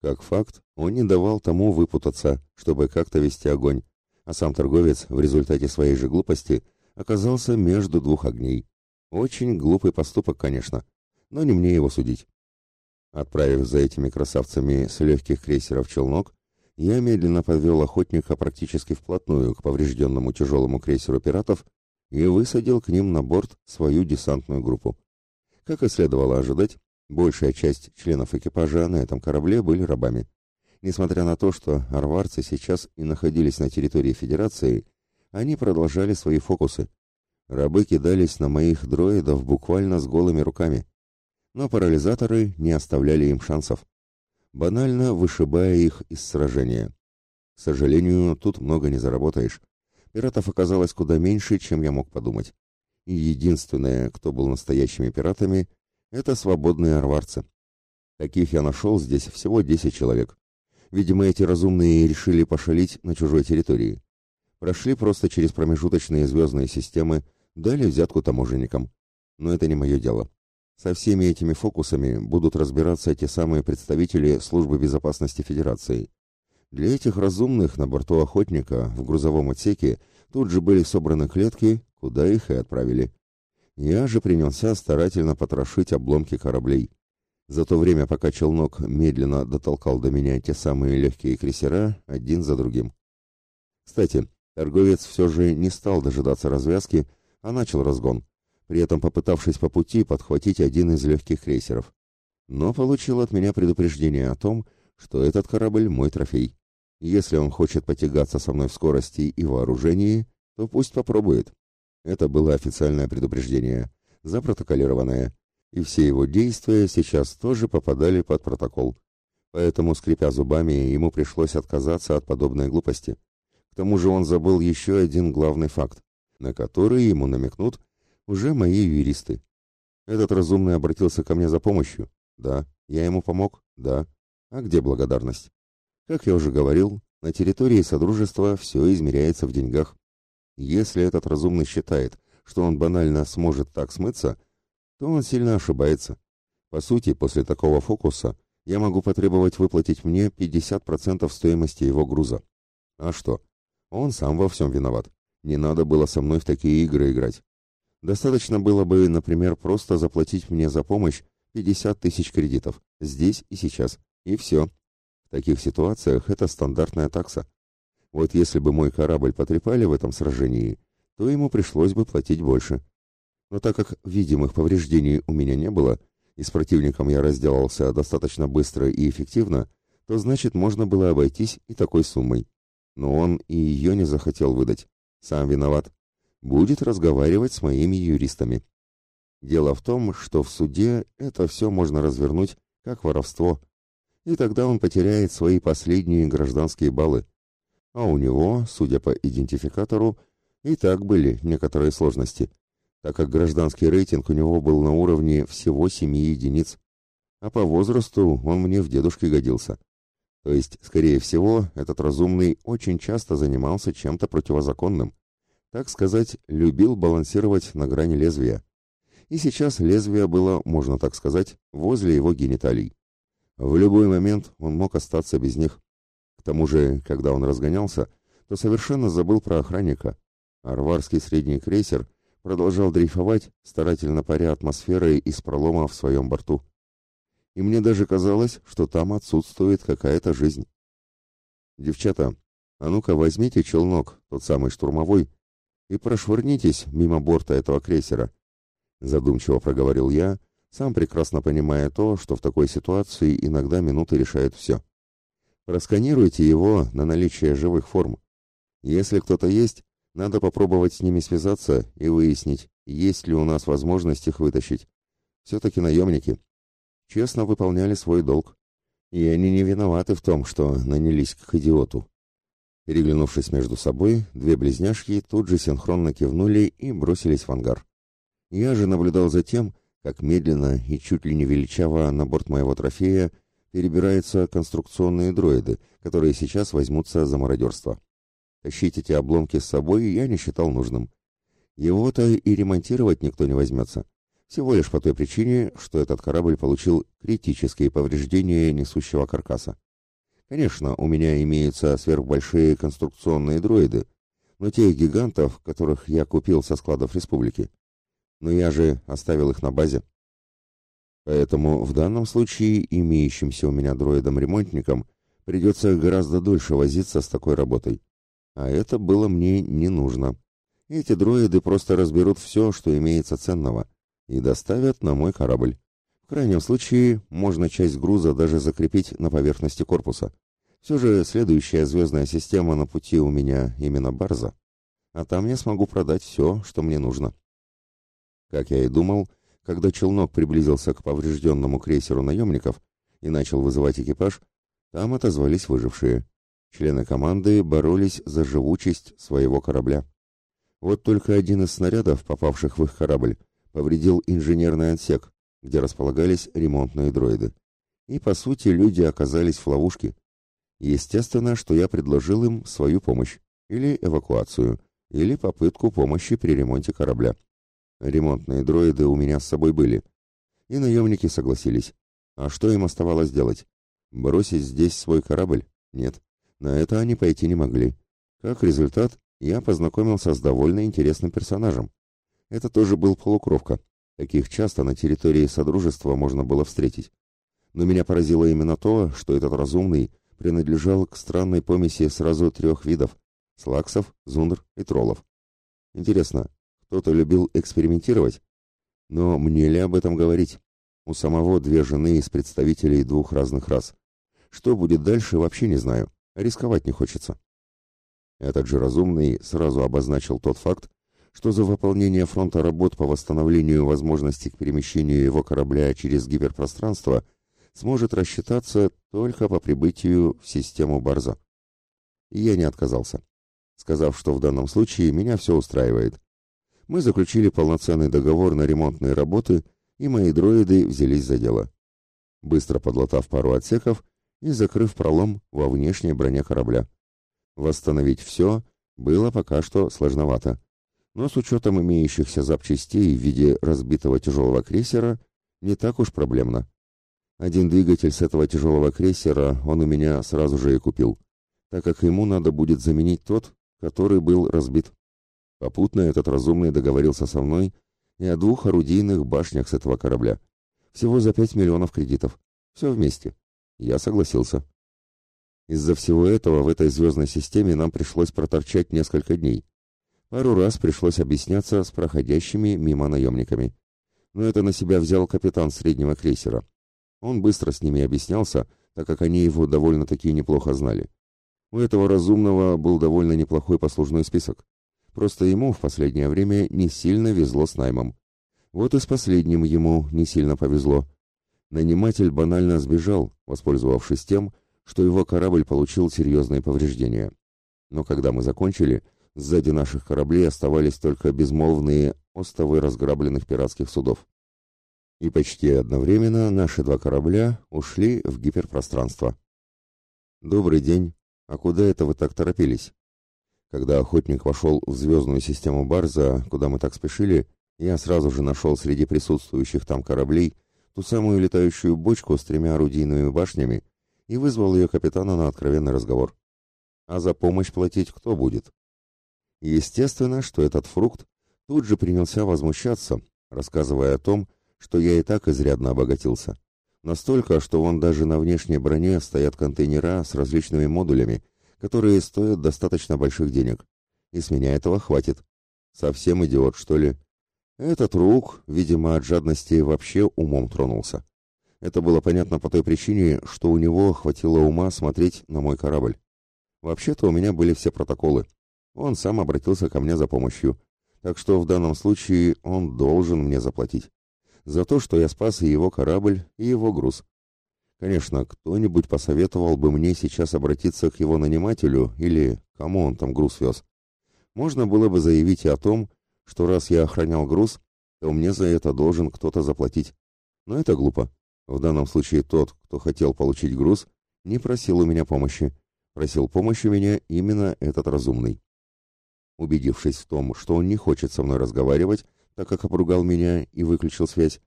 Как факт, он не давал тому выпутаться, чтобы как-то вести огонь, а сам торговец в результате своей же глупости оказался между двух огней. Очень глупый поступок, конечно, но не мне его судить. Отправив за этими красавцами с легких крейсеров челнок, я медленно подвел охотника практически вплотную к поврежденному тяжелому крейсеру пиратов и высадил к ним на борт свою десантную группу. Как и следовало ожидать, большая часть членов экипажа на этом корабле были рабами. Несмотря на то, что арварцы сейчас и находились на территории Федерации, они продолжали свои фокусы. Рабы кидались на моих дроидов буквально с голыми руками. Но парализаторы не оставляли им шансов, банально вышибая их из сражения. К сожалению, тут много не заработаешь. Пиратов оказалось куда меньше, чем я мог подумать. И единственное, кто был настоящими пиратами, это свободные арварцы. Таких я нашел здесь всего 10 человек. Видимо, эти разумные решили пошалить на чужой территории. Прошли просто через промежуточные звездные системы, дали взятку таможенникам. Но это не мое дело. Со всеми этими фокусами будут разбираться те самые представители Службы безопасности Федерации. Для этих разумных на борту охотника в грузовом отсеке тут же были собраны клетки, куда их и отправили. Я же принялся старательно потрошить обломки кораблей. За то время, пока челнок медленно дотолкал до меня те самые легкие крейсера один за другим. Кстати, торговец все же не стал дожидаться развязки, а начал разгон, при этом попытавшись по пути подхватить один из легких крейсеров. Но получил от меня предупреждение о том, что этот корабль мой трофей. Если он хочет потягаться со мной в скорости и вооружении, то пусть попробует. Это было официальное предупреждение, запротоколированное, и все его действия сейчас тоже попадали под протокол. Поэтому, скрипя зубами, ему пришлось отказаться от подобной глупости. К тому же он забыл еще один главный факт, на который ему намекнут уже мои юристы. Этот разумный обратился ко мне за помощью. Да, я ему помог. Да. А где благодарность? Как я уже говорил, на территории Содружества все измеряется в деньгах. Если этот разумный считает, что он банально сможет так смыться, то он сильно ошибается. По сути, после такого фокуса я могу потребовать выплатить мне 50% стоимости его груза. А что? Он сам во всем виноват. Не надо было со мной в такие игры играть. Достаточно было бы, например, просто заплатить мне за помощь 50 тысяч кредитов, здесь и сейчас, и все. В таких ситуациях это стандартная такса. Вот если бы мой корабль потрепали в этом сражении, то ему пришлось бы платить больше. Но так как видимых повреждений у меня не было, и с противником я разделался достаточно быстро и эффективно, то значит можно было обойтись и такой суммой. Но он и ее не захотел выдать. Сам виноват. Будет разговаривать с моими юристами. Дело в том, что в суде это все можно развернуть как воровство. И тогда он потеряет свои последние гражданские баллы. А у него, судя по идентификатору, и так были некоторые сложности – так как гражданский рейтинг у него был на уровне всего семи единиц, а по возрасту он мне в дедушке годился. То есть, скорее всего, этот разумный очень часто занимался чем-то противозаконным. Так сказать, любил балансировать на грани лезвия. И сейчас лезвие было, можно так сказать, возле его гениталий. В любой момент он мог остаться без них. К тому же, когда он разгонялся, то совершенно забыл про охранника. Арварский средний крейсер продолжал дрейфовать, старательно паря атмосферой из пролома в своем борту. И мне даже казалось, что там отсутствует какая-то жизнь. «Девчата, а ну-ка возьмите челнок, тот самый штурмовой, и прошвырнитесь мимо борта этого крейсера», задумчиво проговорил я, сам прекрасно понимая то, что в такой ситуации иногда минуты решают все. Просканируйте его на наличие живых форм. Если кто-то есть, надо попробовать с ними связаться и выяснить, есть ли у нас возможность их вытащить. Все-таки наемники. Честно выполняли свой долг. И они не виноваты в том, что нанялись к идиоту. Переглянувшись между собой, две близняшки тут же синхронно кивнули и бросились в ангар. Я же наблюдал за тем, как медленно и чуть ли не величаво на борт моего трофея перебираются конструкционные дроиды, которые сейчас возьмутся за мародерство. Тащить эти обломки с собой я не считал нужным. Его-то и ремонтировать никто не возьмется. Всего лишь по той причине, что этот корабль получил критические повреждения несущего каркаса. Конечно, у меня имеются сверхбольшие конструкционные дроиды, но тех гигантов, которых я купил со складов республики. Но я же оставил их на базе. Поэтому в данном случае имеющимся у меня дроидом-ремонтником придется гораздо дольше возиться с такой работой. А это было мне не нужно. Эти дроиды просто разберут все, что имеется ценного, и доставят на мой корабль. В крайнем случае, можно часть груза даже закрепить на поверхности корпуса. Все же следующая звездная система на пути у меня именно Барза. А там я смогу продать все, что мне нужно. Как я и думал, когда челнок приблизился к поврежденному крейсеру наемников и начал вызывать экипаж, там отозвались выжившие. Члены команды боролись за живучесть своего корабля. Вот только один из снарядов, попавших в их корабль, повредил инженерный отсек, где располагались ремонтные дроиды. И, по сути, люди оказались в ловушке. Естественно, что я предложил им свою помощь, или эвакуацию, или попытку помощи при ремонте корабля. Ремонтные дроиды у меня с собой были. И наемники согласились. А что им оставалось делать? Бросить здесь свой корабль? Нет. На это они пойти не могли. Как результат, я познакомился с довольно интересным персонажем. Это тоже был полукровка. Таких часто на территории Содружества можно было встретить. Но меня поразило именно то, что этот разумный принадлежал к странной помеси сразу трех видов – слаксов, зундр и троллов. Интересно, кто-то любил экспериментировать? Но мне ли об этом говорить? У самого две жены из представителей двух разных рас. Что будет дальше, вообще не знаю. Рисковать не хочется. Этот же разумный сразу обозначил тот факт, что за выполнение фронта работ по восстановлению возможности к перемещению его корабля через гиперпространство сможет рассчитаться только по прибытию в систему Барза. И я не отказался, сказав, что в данном случае меня все устраивает. Мы заключили полноценный договор на ремонтные работы, и мои дроиды взялись за дело. Быстро подлатав пару отсеков, и закрыв пролом во внешней броне корабля. Восстановить все было пока что сложновато, но с учетом имеющихся запчастей в виде разбитого тяжелого крейсера не так уж проблемно. Один двигатель с этого тяжелого крейсера он у меня сразу же и купил, так как ему надо будет заменить тот, который был разбит. Попутно этот разумный договорился со мной и о двух орудийных башнях с этого корабля. Всего за пять миллионов кредитов. Все вместе. Я согласился. Из-за всего этого в этой звездной системе нам пришлось проторчать несколько дней. Пару раз пришлось объясняться с проходящими мимо наемниками. Но это на себя взял капитан среднего крейсера. Он быстро с ними объяснялся, так как они его довольно-таки неплохо знали. У этого разумного был довольно неплохой послужной список. Просто ему в последнее время не сильно везло с наймом. Вот и с последним ему не сильно повезло. Наниматель банально сбежал, воспользовавшись тем, что его корабль получил серьезные повреждения. Но когда мы закончили, сзади наших кораблей оставались только безмолвные остовы разграбленных пиратских судов и почти одновременно наши два корабля ушли в гиперпространство. «Добрый день. А куда это вы так торопились?» Когда охотник вошел в звездную систему Барза, куда мы так спешили, я сразу же нашел среди присутствующих там кораблей ту самую летающую бочку с тремя орудийными башнями и вызвал ее капитана на откровенный разговор. А за помощь платить кто будет? Естественно, что этот фрукт тут же принялся возмущаться, рассказывая о том, что я и так изрядно обогатился. Настолько, что вон даже на внешней броне стоят контейнера с различными модулями, которые стоят достаточно больших денег. И с меня этого хватит. Совсем идиот, что ли? Этот рук, видимо, от жадности вообще умом тронулся. Это было понятно по той причине, что у него хватило ума смотреть на мой корабль. Вообще-то у меня были все протоколы. Он сам обратился ко мне за помощью. Так что в данном случае он должен мне заплатить за то, что я спас и его корабль, и его груз. Конечно, кто-нибудь посоветовал бы мне сейчас обратиться к его нанимателю или кому он там груз вез. Можно было бы заявить и о том, что раз я охранял груз, то мне за это должен кто-то заплатить. Но это глупо. В данном случае тот, кто хотел получить груз, не просил у меня помощи. Просил помощи меня именно этот разумный. Убедившись в том, что он не хочет со мной разговаривать, так как обругал меня и выключил связь,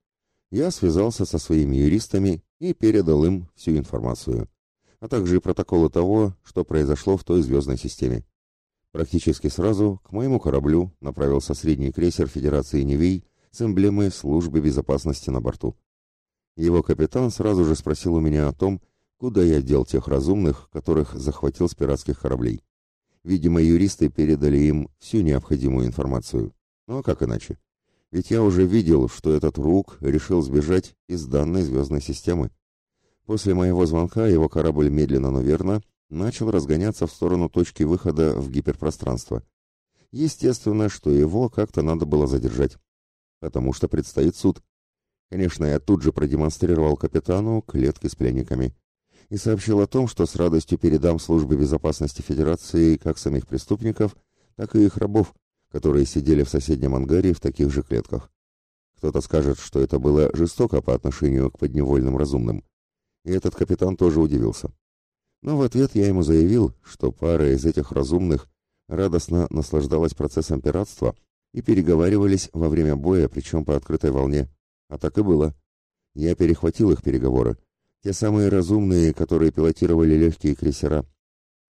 я связался со своими юристами и передал им всю информацию, а также протоколы того, что произошло в той звездной системе. Практически сразу к моему кораблю направился средний крейсер Федерации Невей с эмблемой службы безопасности на борту. Его капитан сразу же спросил у меня о том, куда я дел тех разумных, которых захватил с пиратских кораблей. Видимо, юристы передали им всю необходимую информацию. Ну а как иначе? Ведь я уже видел, что этот Рук решил сбежать из данной звездной системы. После моего звонка его корабль медленно, но верно начал разгоняться в сторону точки выхода в гиперпространство. Естественно, что его как-то надо было задержать, потому что предстоит суд. Конечно, я тут же продемонстрировал капитану клетки с пленниками и сообщил о том, что с радостью передам службе безопасности Федерации как самих преступников, так и их рабов, которые сидели в соседнем ангаре в таких же клетках. Кто-то скажет, что это было жестоко по отношению к подневольным разумным. И этот капитан тоже удивился. Но в ответ я ему заявил, что пара из этих разумных радостно наслаждалась процессом пиратства и переговаривались во время боя, причем по открытой волне. А так и было. Я перехватил их переговоры. Те самые разумные, которые пилотировали легкие крейсера.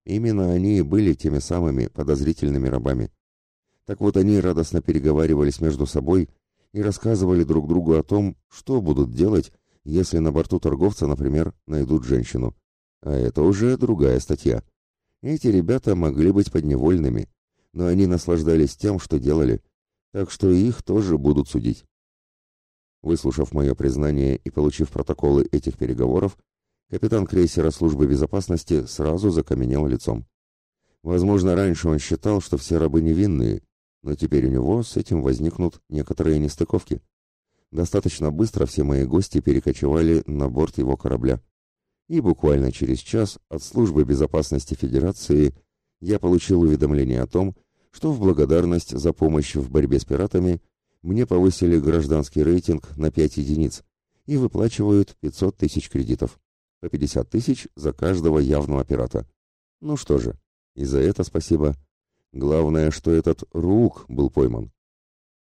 Именно они и были теми самыми подозрительными рабами. Так вот они радостно переговаривались между собой и рассказывали друг другу о том, что будут делать, если на борту торговца, например, найдут женщину. А это уже другая статья. Эти ребята могли быть подневольными, но они наслаждались тем, что делали, так что их тоже будут судить. Выслушав мое признание и получив протоколы этих переговоров, капитан крейсера службы безопасности сразу закаменел лицом. Возможно, раньше он считал, что все рабы невинные, но теперь у него с этим возникнут некоторые нестыковки. Достаточно быстро все мои гости перекочевали на борт его корабля. И буквально через час от службы безопасности Федерации я получил уведомление о том, что в благодарность за помощь в борьбе с пиратами мне повысили гражданский рейтинг на 5 единиц и выплачивают 500 тысяч кредитов, по 50 тысяч за каждого явного пирата. Ну что же, и за это спасибо. Главное, что этот Рук был пойман.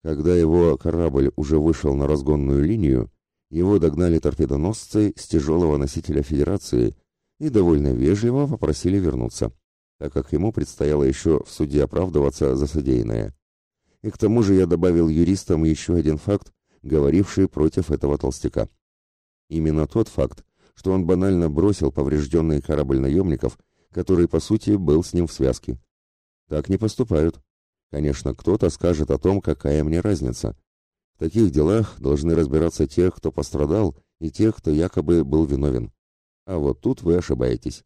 Когда его корабль уже вышел на разгонную линию, Его догнали торпедоносцы с тяжелого носителя Федерации и довольно вежливо попросили вернуться, так как ему предстояло еще в суде оправдываться за содеянное. И к тому же я добавил юристам еще один факт, говоривший против этого толстяка. Именно тот факт, что он банально бросил поврежденный корабль наемников, который, по сути, был с ним в связке. Так не поступают. Конечно, кто-то скажет о том, какая мне разница. В таких делах должны разбираться те, кто пострадал, и те, кто якобы был виновен. А вот тут вы ошибаетесь.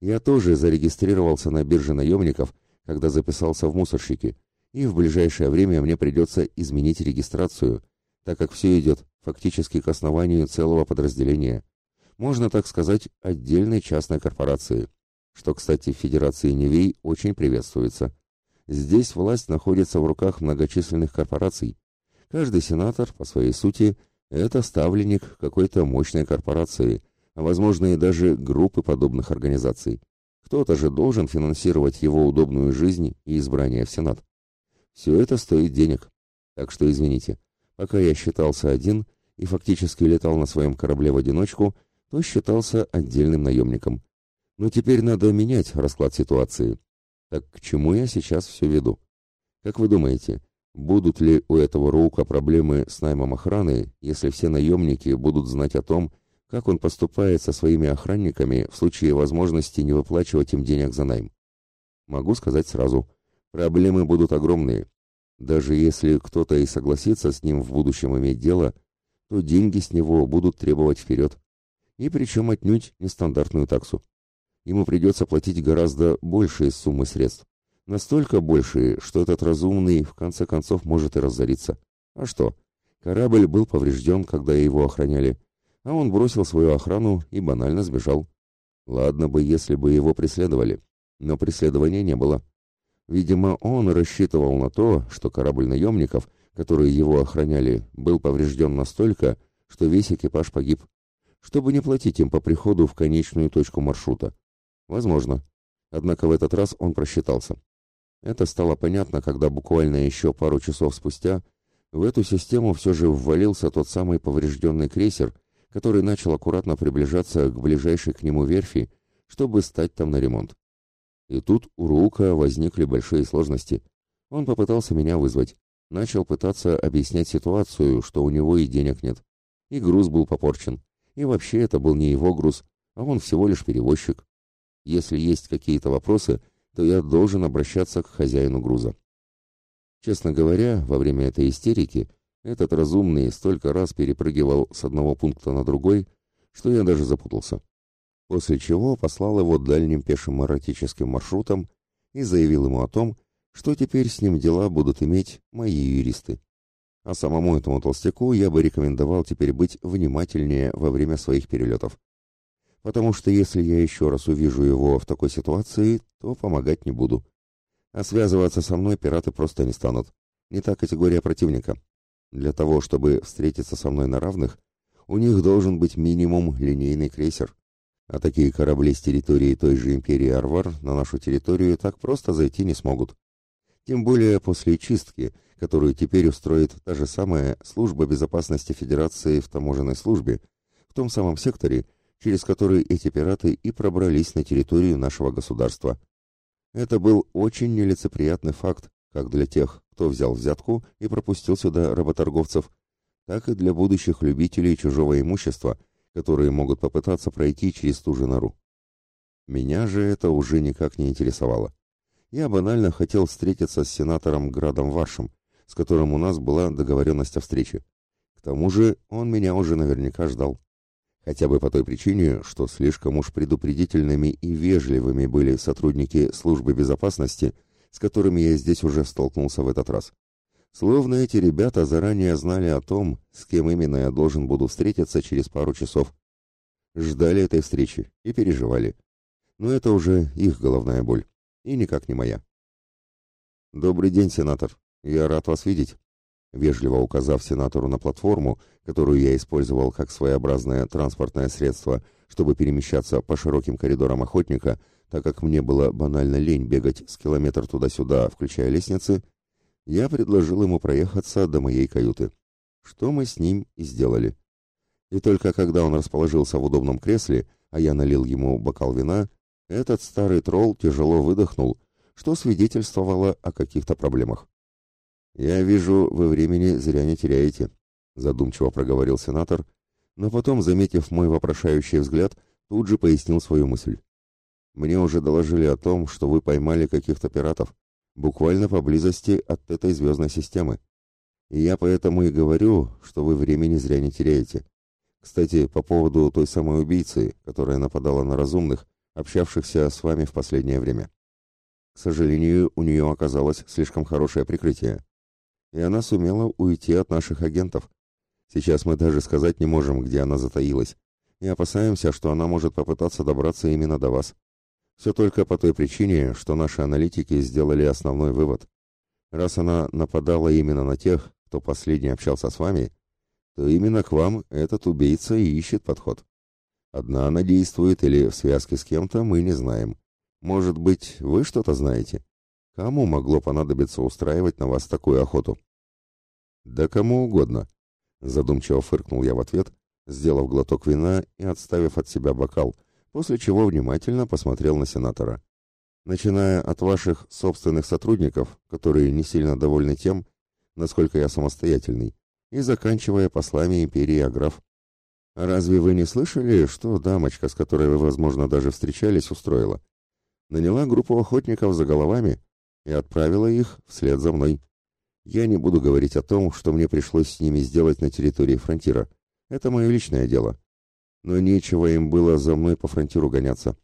Я тоже зарегистрировался на бирже наемников, когда записался в мусорщики, и в ближайшее время мне придется изменить регистрацию, так как все идет фактически к основанию целого подразделения. Можно так сказать, отдельной частной корпорации, что, кстати, в Федерации Невей очень приветствуется. Здесь власть находится в руках многочисленных корпораций. Каждый сенатор, по своей сути, это ставленник какой-то мощной корпорации, а возможно и даже группы подобных организаций. Кто-то же должен финансировать его удобную жизнь и избрание в Сенат. Все это стоит денег. Так что извините, пока я считался один и фактически летал на своем корабле в одиночку, то считался отдельным наемником. Но теперь надо менять расклад ситуации. Так к чему я сейчас все веду? Как вы думаете, будут ли у этого Роука проблемы с наймом охраны, если все наемники будут знать о том, как он поступает со своими охранниками в случае возможности не выплачивать им денег за найм? Могу сказать сразу, проблемы будут огромные. Даже если кто-то и согласится с ним в будущем иметь дело, то деньги с него будут требовать вперед. И причем отнюдь нестандартную таксу ему придется платить гораздо большие суммы средств. Настолько большие, что этот разумный в конце концов может и разориться. А что? Корабль был поврежден, когда его охраняли, а он бросил свою охрану и банально сбежал. Ладно бы, если бы его преследовали, но преследования не было. Видимо, он рассчитывал на то, что корабль наемников, которые его охраняли, был поврежден настолько, что весь экипаж погиб, чтобы не платить им по приходу в конечную точку маршрута. Возможно. Однако в этот раз он просчитался. Это стало понятно, когда буквально еще пару часов спустя в эту систему все же ввалился тот самый поврежденный крейсер, который начал аккуратно приближаться к ближайшей к нему верфи, чтобы стать там на ремонт. И тут у Рука возникли большие сложности. Он попытался меня вызвать, начал пытаться объяснять ситуацию, что у него и денег нет. И груз был попорчен. И вообще это был не его груз, а он всего лишь перевозчик. Если есть какие-то вопросы, то я должен обращаться к хозяину груза. Честно говоря, во время этой истерики этот разумный столько раз перепрыгивал с одного пункта на другой, что я даже запутался. После чего послал его дальним пешим эротическим маршрутом и заявил ему о том, что теперь с ним дела будут иметь мои юристы. А самому этому толстяку я бы рекомендовал теперь быть внимательнее во время своих перелетов потому что если я еще раз увижу его в такой ситуации, то помогать не буду. А связываться со мной пираты просто не станут. Не та категория противника. Для того, чтобы встретиться со мной на равных, у них должен быть минимум линейный крейсер. А такие корабли с территории той же империи Арвар на нашу территорию так просто зайти не смогут. Тем более после чистки, которую теперь устроит та же самая служба безопасности Федерации в таможенной службе, в том самом секторе, через который эти пираты и пробрались на территорию нашего государства. Это был очень нелицеприятный факт, как для тех, кто взял взятку и пропустил сюда работорговцев, так и для будущих любителей чужого имущества, которые могут попытаться пройти через ту же нору. Меня же это уже никак не интересовало. Я банально хотел встретиться с сенатором Градом Вашем, с которым у нас была договоренность о встрече. К тому же он меня уже наверняка ждал. Хотя бы по той причине, что слишком уж предупредительными и вежливыми были сотрудники службы безопасности, с которыми я здесь уже столкнулся в этот раз. Словно эти ребята заранее знали о том, с кем именно я должен буду встретиться через пару часов. Ждали этой встречи и переживали. Но это уже их головная боль, и никак не моя. «Добрый день, сенатор. Я рад вас видеть», Вежливо указав сенатору на платформу, которую я использовал как своеобразное транспортное средство, чтобы перемещаться по широким коридорам охотника, так как мне было банально лень бегать с километр туда-сюда, включая лестницы, я предложил ему проехаться до моей каюты. Что мы с ним и сделали. И только когда он расположился в удобном кресле, а я налил ему бокал вина, этот старый тролл тяжело выдохнул, что свидетельствовало о каких-то проблемах. «Я вижу, вы времени зря не теряете», — задумчиво проговорил сенатор, но потом, заметив мой вопрошающий взгляд, тут же пояснил свою мысль. «Мне уже доложили о том, что вы поймали каких-то пиратов, буквально поблизости от этой звездной системы. И я поэтому и говорю, что вы времени зря не теряете. Кстати, по поводу той самой убийцы, которая нападала на разумных, общавшихся с вами в последнее время. К сожалению, у нее оказалось слишком хорошее прикрытие, и она сумела уйти от наших агентов. Сейчас мы даже сказать не можем, где она затаилась, и опасаемся, что она может попытаться добраться именно до вас. Все только по той причине, что наши аналитики сделали основной вывод. Раз она нападала именно на тех, кто последний общался с вами, то именно к вам этот убийца и ищет подход. Одна она действует или в связке с кем-то, мы не знаем. Может быть, вы что-то знаете? Кому могло понадобиться устраивать на вас такую охоту? Да кому угодно, задумчиво фыркнул я в ответ, сделав глоток вина и отставив от себя бокал, после чего внимательно посмотрел на сенатора. Начиная от ваших собственных сотрудников, которые не сильно довольны тем, насколько я самостоятельный, и заканчивая послами империи Аграф. разве вы не слышали, что дамочка, с которой вы, возможно, даже встречались, устроила? наняла группу охотников за головами и отправила их вслед за мной. Я не буду говорить о том, что мне пришлось с ними сделать на территории фронтира. Это мое личное дело. Но нечего им было за мной по фронтиру гоняться.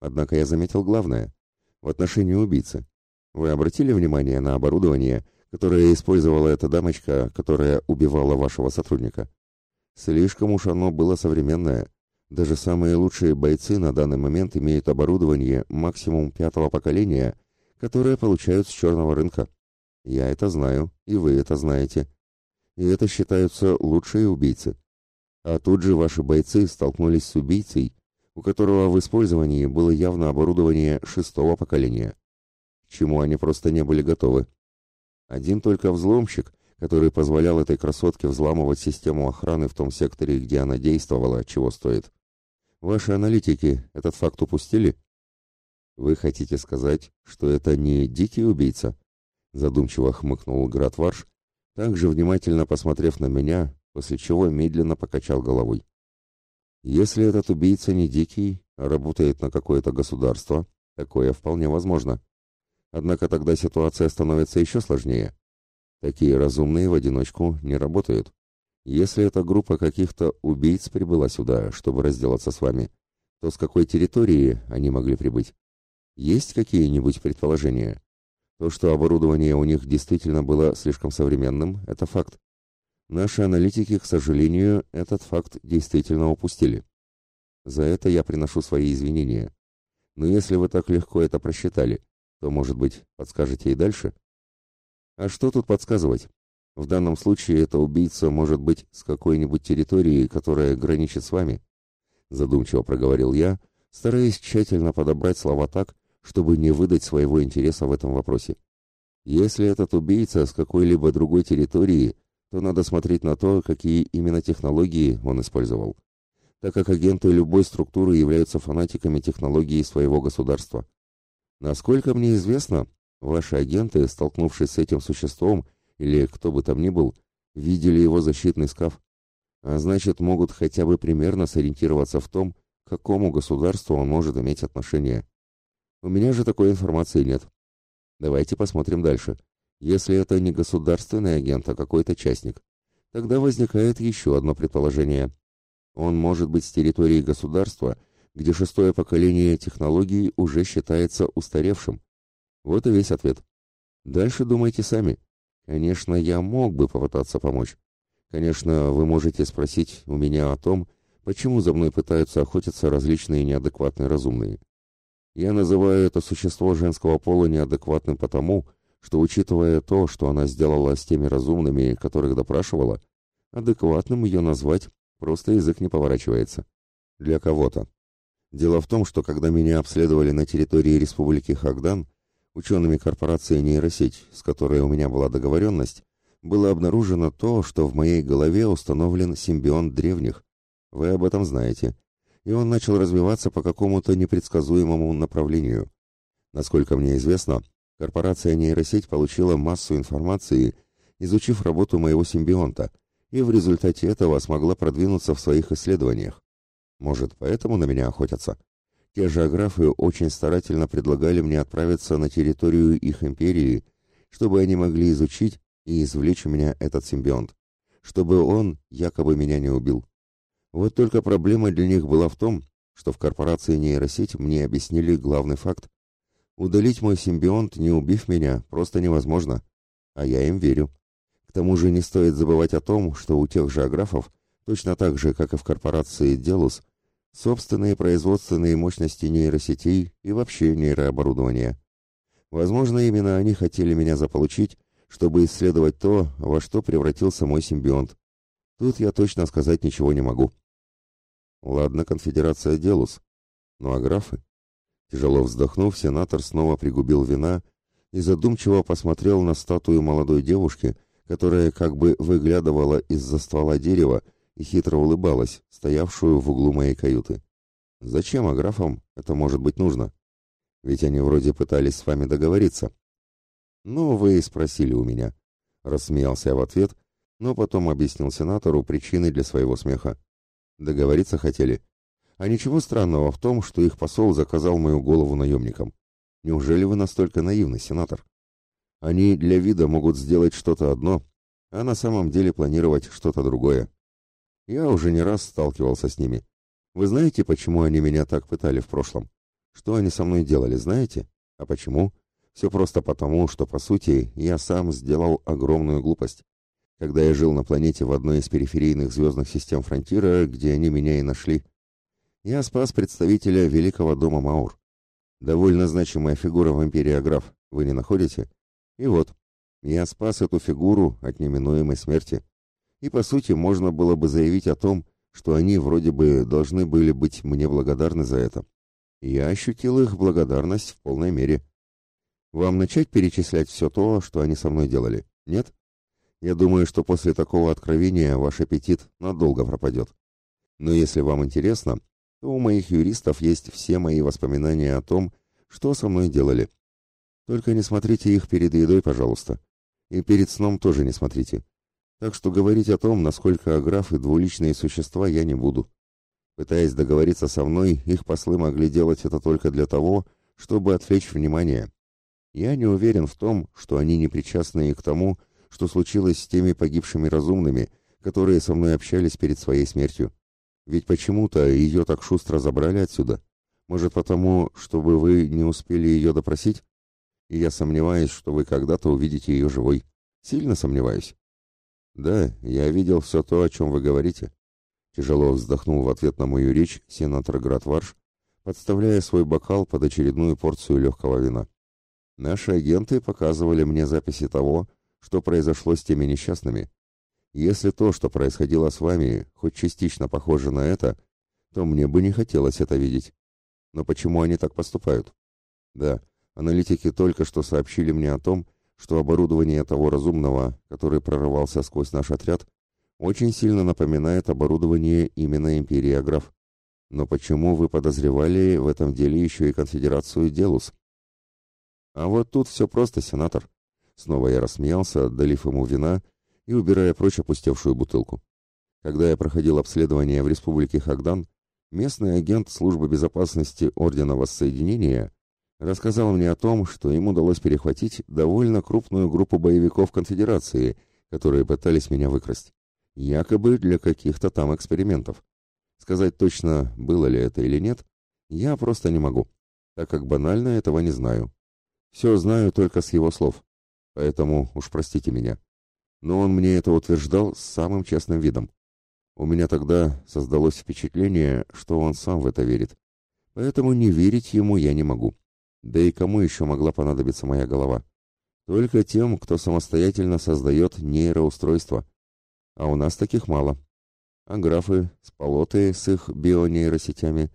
Однако я заметил главное. В отношении убийцы. Вы обратили внимание на оборудование, которое использовала эта дамочка, которая убивала вашего сотрудника? Слишком уж оно было современное. Даже самые лучшие бойцы на данный момент имеют оборудование максимум пятого поколения, которое получают с черного рынка. Я это знаю, и вы это знаете. И это считаются лучшие убийцы. А тут же ваши бойцы столкнулись с убийцей, у которого в использовании было явно оборудование шестого поколения, к чему они просто не были готовы. Один только взломщик, который позволял этой красотке взламывать систему охраны в том секторе, где она действовала, чего стоит. Ваши аналитики этот факт упустили? Вы хотите сказать, что это не дикий убийца? Задумчиво хмыкнул Гратварш, также внимательно посмотрев на меня, после чего медленно покачал головой. Если этот убийца не дикий, а работает на какое-то государство, такое вполне возможно. Однако тогда ситуация становится еще сложнее. Такие разумные в одиночку не работают. Если эта группа каких-то убийц прибыла сюда, чтобы разделаться с вами, то с какой территории они могли прибыть? Есть какие-нибудь предположения? То, что оборудование у них действительно было слишком современным, это факт. Наши аналитики, к сожалению, этот факт действительно упустили. За это я приношу свои извинения. Но если вы так легко это просчитали, то, может быть, подскажете и дальше? А что тут подсказывать? В данном случае это убийца может быть с какой-нибудь территории, которая граничит с вами, задумчиво проговорил я, стараясь тщательно подобрать слова так, чтобы не выдать своего интереса в этом вопросе. Если этот убийца с какой-либо другой территории, то надо смотреть на то, какие именно технологии он использовал, так как агенты любой структуры являются фанатиками технологий своего государства. Насколько мне известно, ваши агенты, столкнувшись с этим существом, или кто бы там ни был, видели его защитный скаф, а значит, могут хотя бы примерно сориентироваться в том, к какому государству он может иметь отношение. У меня же такой информации нет. Давайте посмотрим дальше. Если это не государственный агент, а какой-то частник, тогда возникает еще одно предположение. Он может быть с территории государства, где шестое поколение технологий уже считается устаревшим. Вот и весь ответ. Дальше думайте сами. Конечно, я мог бы попытаться помочь. Конечно, вы можете спросить у меня о том, почему за мной пытаются охотиться различные неадекватные разумные. Я называю это существо женского пола неадекватным потому, что, учитывая то, что она сделала с теми разумными, которых допрашивала, адекватным ее назвать просто язык не поворачивается. Для кого-то. Дело в том, что когда меня обследовали на территории Республики Хагдан, учеными корпорации нейросеть, с которой у меня была договоренность, было обнаружено то, что в моей голове установлен симбионт древних, вы об этом знаете, и он начал развиваться по какому-то непредсказуемому направлению. Насколько мне известно, корпорация нейросеть получила массу информации, изучив работу моего симбионта, и в результате этого смогла продвинуться в своих исследованиях. Может, поэтому на меня охотятся? Те же аграфы очень старательно предлагали мне отправиться на территорию их империи, чтобы они могли изучить и извлечь у меня этот симбионт, чтобы он якобы меня не убил. Вот только проблема для них была в том, что в корпорации нейросеть мне объяснили главный факт. Удалить мой симбионт, не убив меня, просто невозможно. А я им верю. К тому же не стоит забывать о том, что у тех же аграфов, точно так же, как и в корпорации Делус, собственные производственные мощности нейросетей и вообще нейрооборудования. Возможно, именно они хотели меня заполучить, чтобы исследовать то, во что превратился мой симбионт. Тут я точно сказать ничего не могу. Ладно, конфедерация Делус. Ну а графы? Тяжело вздохнув, сенатор снова пригубил вина и задумчиво посмотрел на статую молодой девушки, которая как бы выглядывала из-за ствола дерева и хитро улыбалась, стоявшую в углу моей каюты. Зачем аграфам это может быть нужно? Ведь они вроде пытались с вами договориться. Ну, вы и спросили у меня. Рассмеялся я в ответ, но потом объяснил сенатору причины для своего смеха. Договориться хотели. А ничего странного в том, что их посол заказал мою голову наемникам. Неужели вы настолько наивны, сенатор? Они для вида могут сделать что-то одно, а на самом деле планировать что-то другое. Я уже не раз сталкивался с ними. Вы знаете, почему они меня так пытали в прошлом? Что они со мной делали, знаете? А почему? Все просто потому, что, по сути, я сам сделал огромную глупость. Когда я жил на планете в одной из периферийных звездных систем Фронтира, где они меня и нашли. Я спас представителя Великого дома Маур. Довольно значимая фигура в Империи Аграф, вы не находите? И вот, я спас эту фигуру от неминуемой смерти и, по сути, можно было бы заявить о том, что они вроде бы должны были быть мне благодарны за это. Я ощутил их благодарность в полной мере. Вам начать перечислять все то, что они со мной делали? Нет? Я думаю, что после такого откровения ваш аппетит надолго пропадет. Но если вам интересно, то у моих юристов есть все мои воспоминания о том, что со мной делали. Только не смотрите их перед едой, пожалуйста. И перед сном тоже не смотрите. Так что говорить о том, насколько аграфы двуличные существа, я не буду. Пытаясь договориться со мной, их послы могли делать это только для того, чтобы отвлечь внимание. Я не уверен в том, что они не причастны и к тому, что случилось с теми погибшими разумными, которые со мной общались перед своей смертью. Ведь почему-то ее так шустро забрали отсюда. Может, потому, чтобы вы не успели ее допросить? И я сомневаюсь, что вы когда-то увидите ее живой. Сильно сомневаюсь. Да, я видел все то, о чем вы говорите. Тяжело вздохнул в ответ на мою речь сенатор Гратварш, подставляя свой бокал под очередную порцию легкого вина. Наши агенты показывали мне записи того, что произошло с теми несчастными. Если то, что происходило с вами, хоть частично похоже на это, то мне бы не хотелось это видеть. Но почему они так поступают? Да, аналитики только что сообщили мне о том, что оборудование того разумного, который прорывался сквозь наш отряд, очень сильно напоминает оборудование именно Империи Аграф. Но почему вы подозревали в этом деле еще и конфедерацию Делус? А вот тут все просто, сенатор. Снова я рассмеялся, долив ему вина и убирая прочь опустевшую бутылку. Когда я проходил обследование в республике Хагдан, местный агент службы безопасности Ордена Воссоединения рассказал мне о том, что им удалось перехватить довольно крупную группу боевиков конфедерации, которые пытались меня выкрасть. Якобы для каких-то там экспериментов. Сказать точно, было ли это или нет, я просто не могу, так как банально этого не знаю. Все знаю только с его слов, поэтому уж простите меня. Но он мне это утверждал с самым честным видом. У меня тогда создалось впечатление, что он сам в это верит. Поэтому не верить ему я не могу. Да и кому еще могла понадобиться моя голова? Только тем, кто самостоятельно создает нейроустройство. А у нас таких мало. А графы, сполоты с их бионейросетями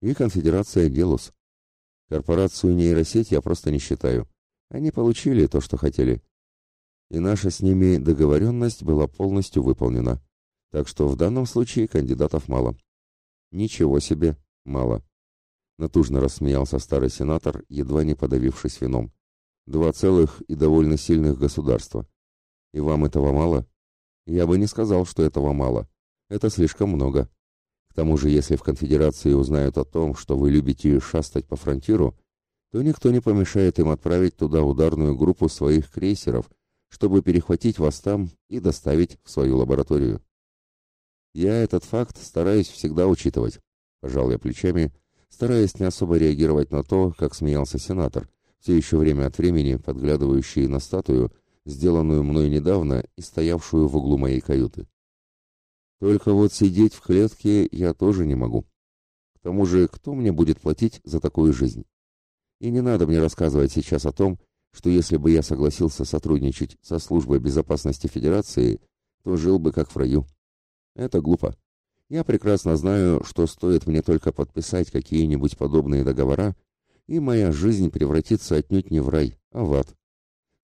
и конфедерация Делус. Корпорацию нейросеть я просто не считаю. Они получили то, что хотели. И наша с ними договоренность была полностью выполнена. Так что в данном случае кандидатов мало. Ничего себе, мало. Натужно рассмеялся старый сенатор, едва не подавившись вином. Два целых и довольно сильных государства. И вам этого мало? Я бы не сказал, что этого мало. Это слишком много. К тому же, если в конфедерации узнают о том, что вы любите шастать по фронтиру, то никто не помешает им отправить туда ударную группу своих крейсеров, чтобы перехватить вас там и доставить в свою лабораторию. Я этот факт стараюсь всегда учитывать, пожал я плечами, стараясь не особо реагировать на то, как смеялся сенатор, все еще время от времени подглядывающий на статую, сделанную мной недавно и стоявшую в углу моей каюты. Только вот сидеть в клетке я тоже не могу. К тому же, кто мне будет платить за такую жизнь? И не надо мне рассказывать сейчас о том, что если бы я согласился сотрудничать со службой безопасности Федерации, то жил бы как в раю. Это глупо. Я прекрасно знаю, что стоит мне только подписать какие-нибудь подобные договора, и моя жизнь превратится отнюдь не в рай, а в ад.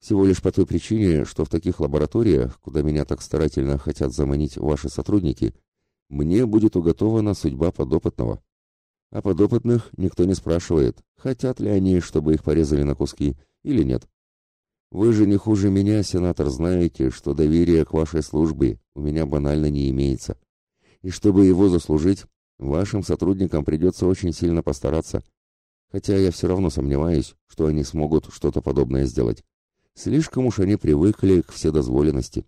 Всего лишь по той причине, что в таких лабораториях, куда меня так старательно хотят заманить ваши сотрудники, мне будет уготована судьба подопытного. А подопытных никто не спрашивает, хотят ли они, чтобы их порезали на куски, или нет. Вы же не хуже меня, сенатор, знаете, что доверие к вашей службе у меня банально не имеется. И чтобы его заслужить, вашим сотрудникам придется очень сильно постараться. Хотя я все равно сомневаюсь, что они смогут что-то подобное сделать. Слишком уж они привыкли к вседозволенности.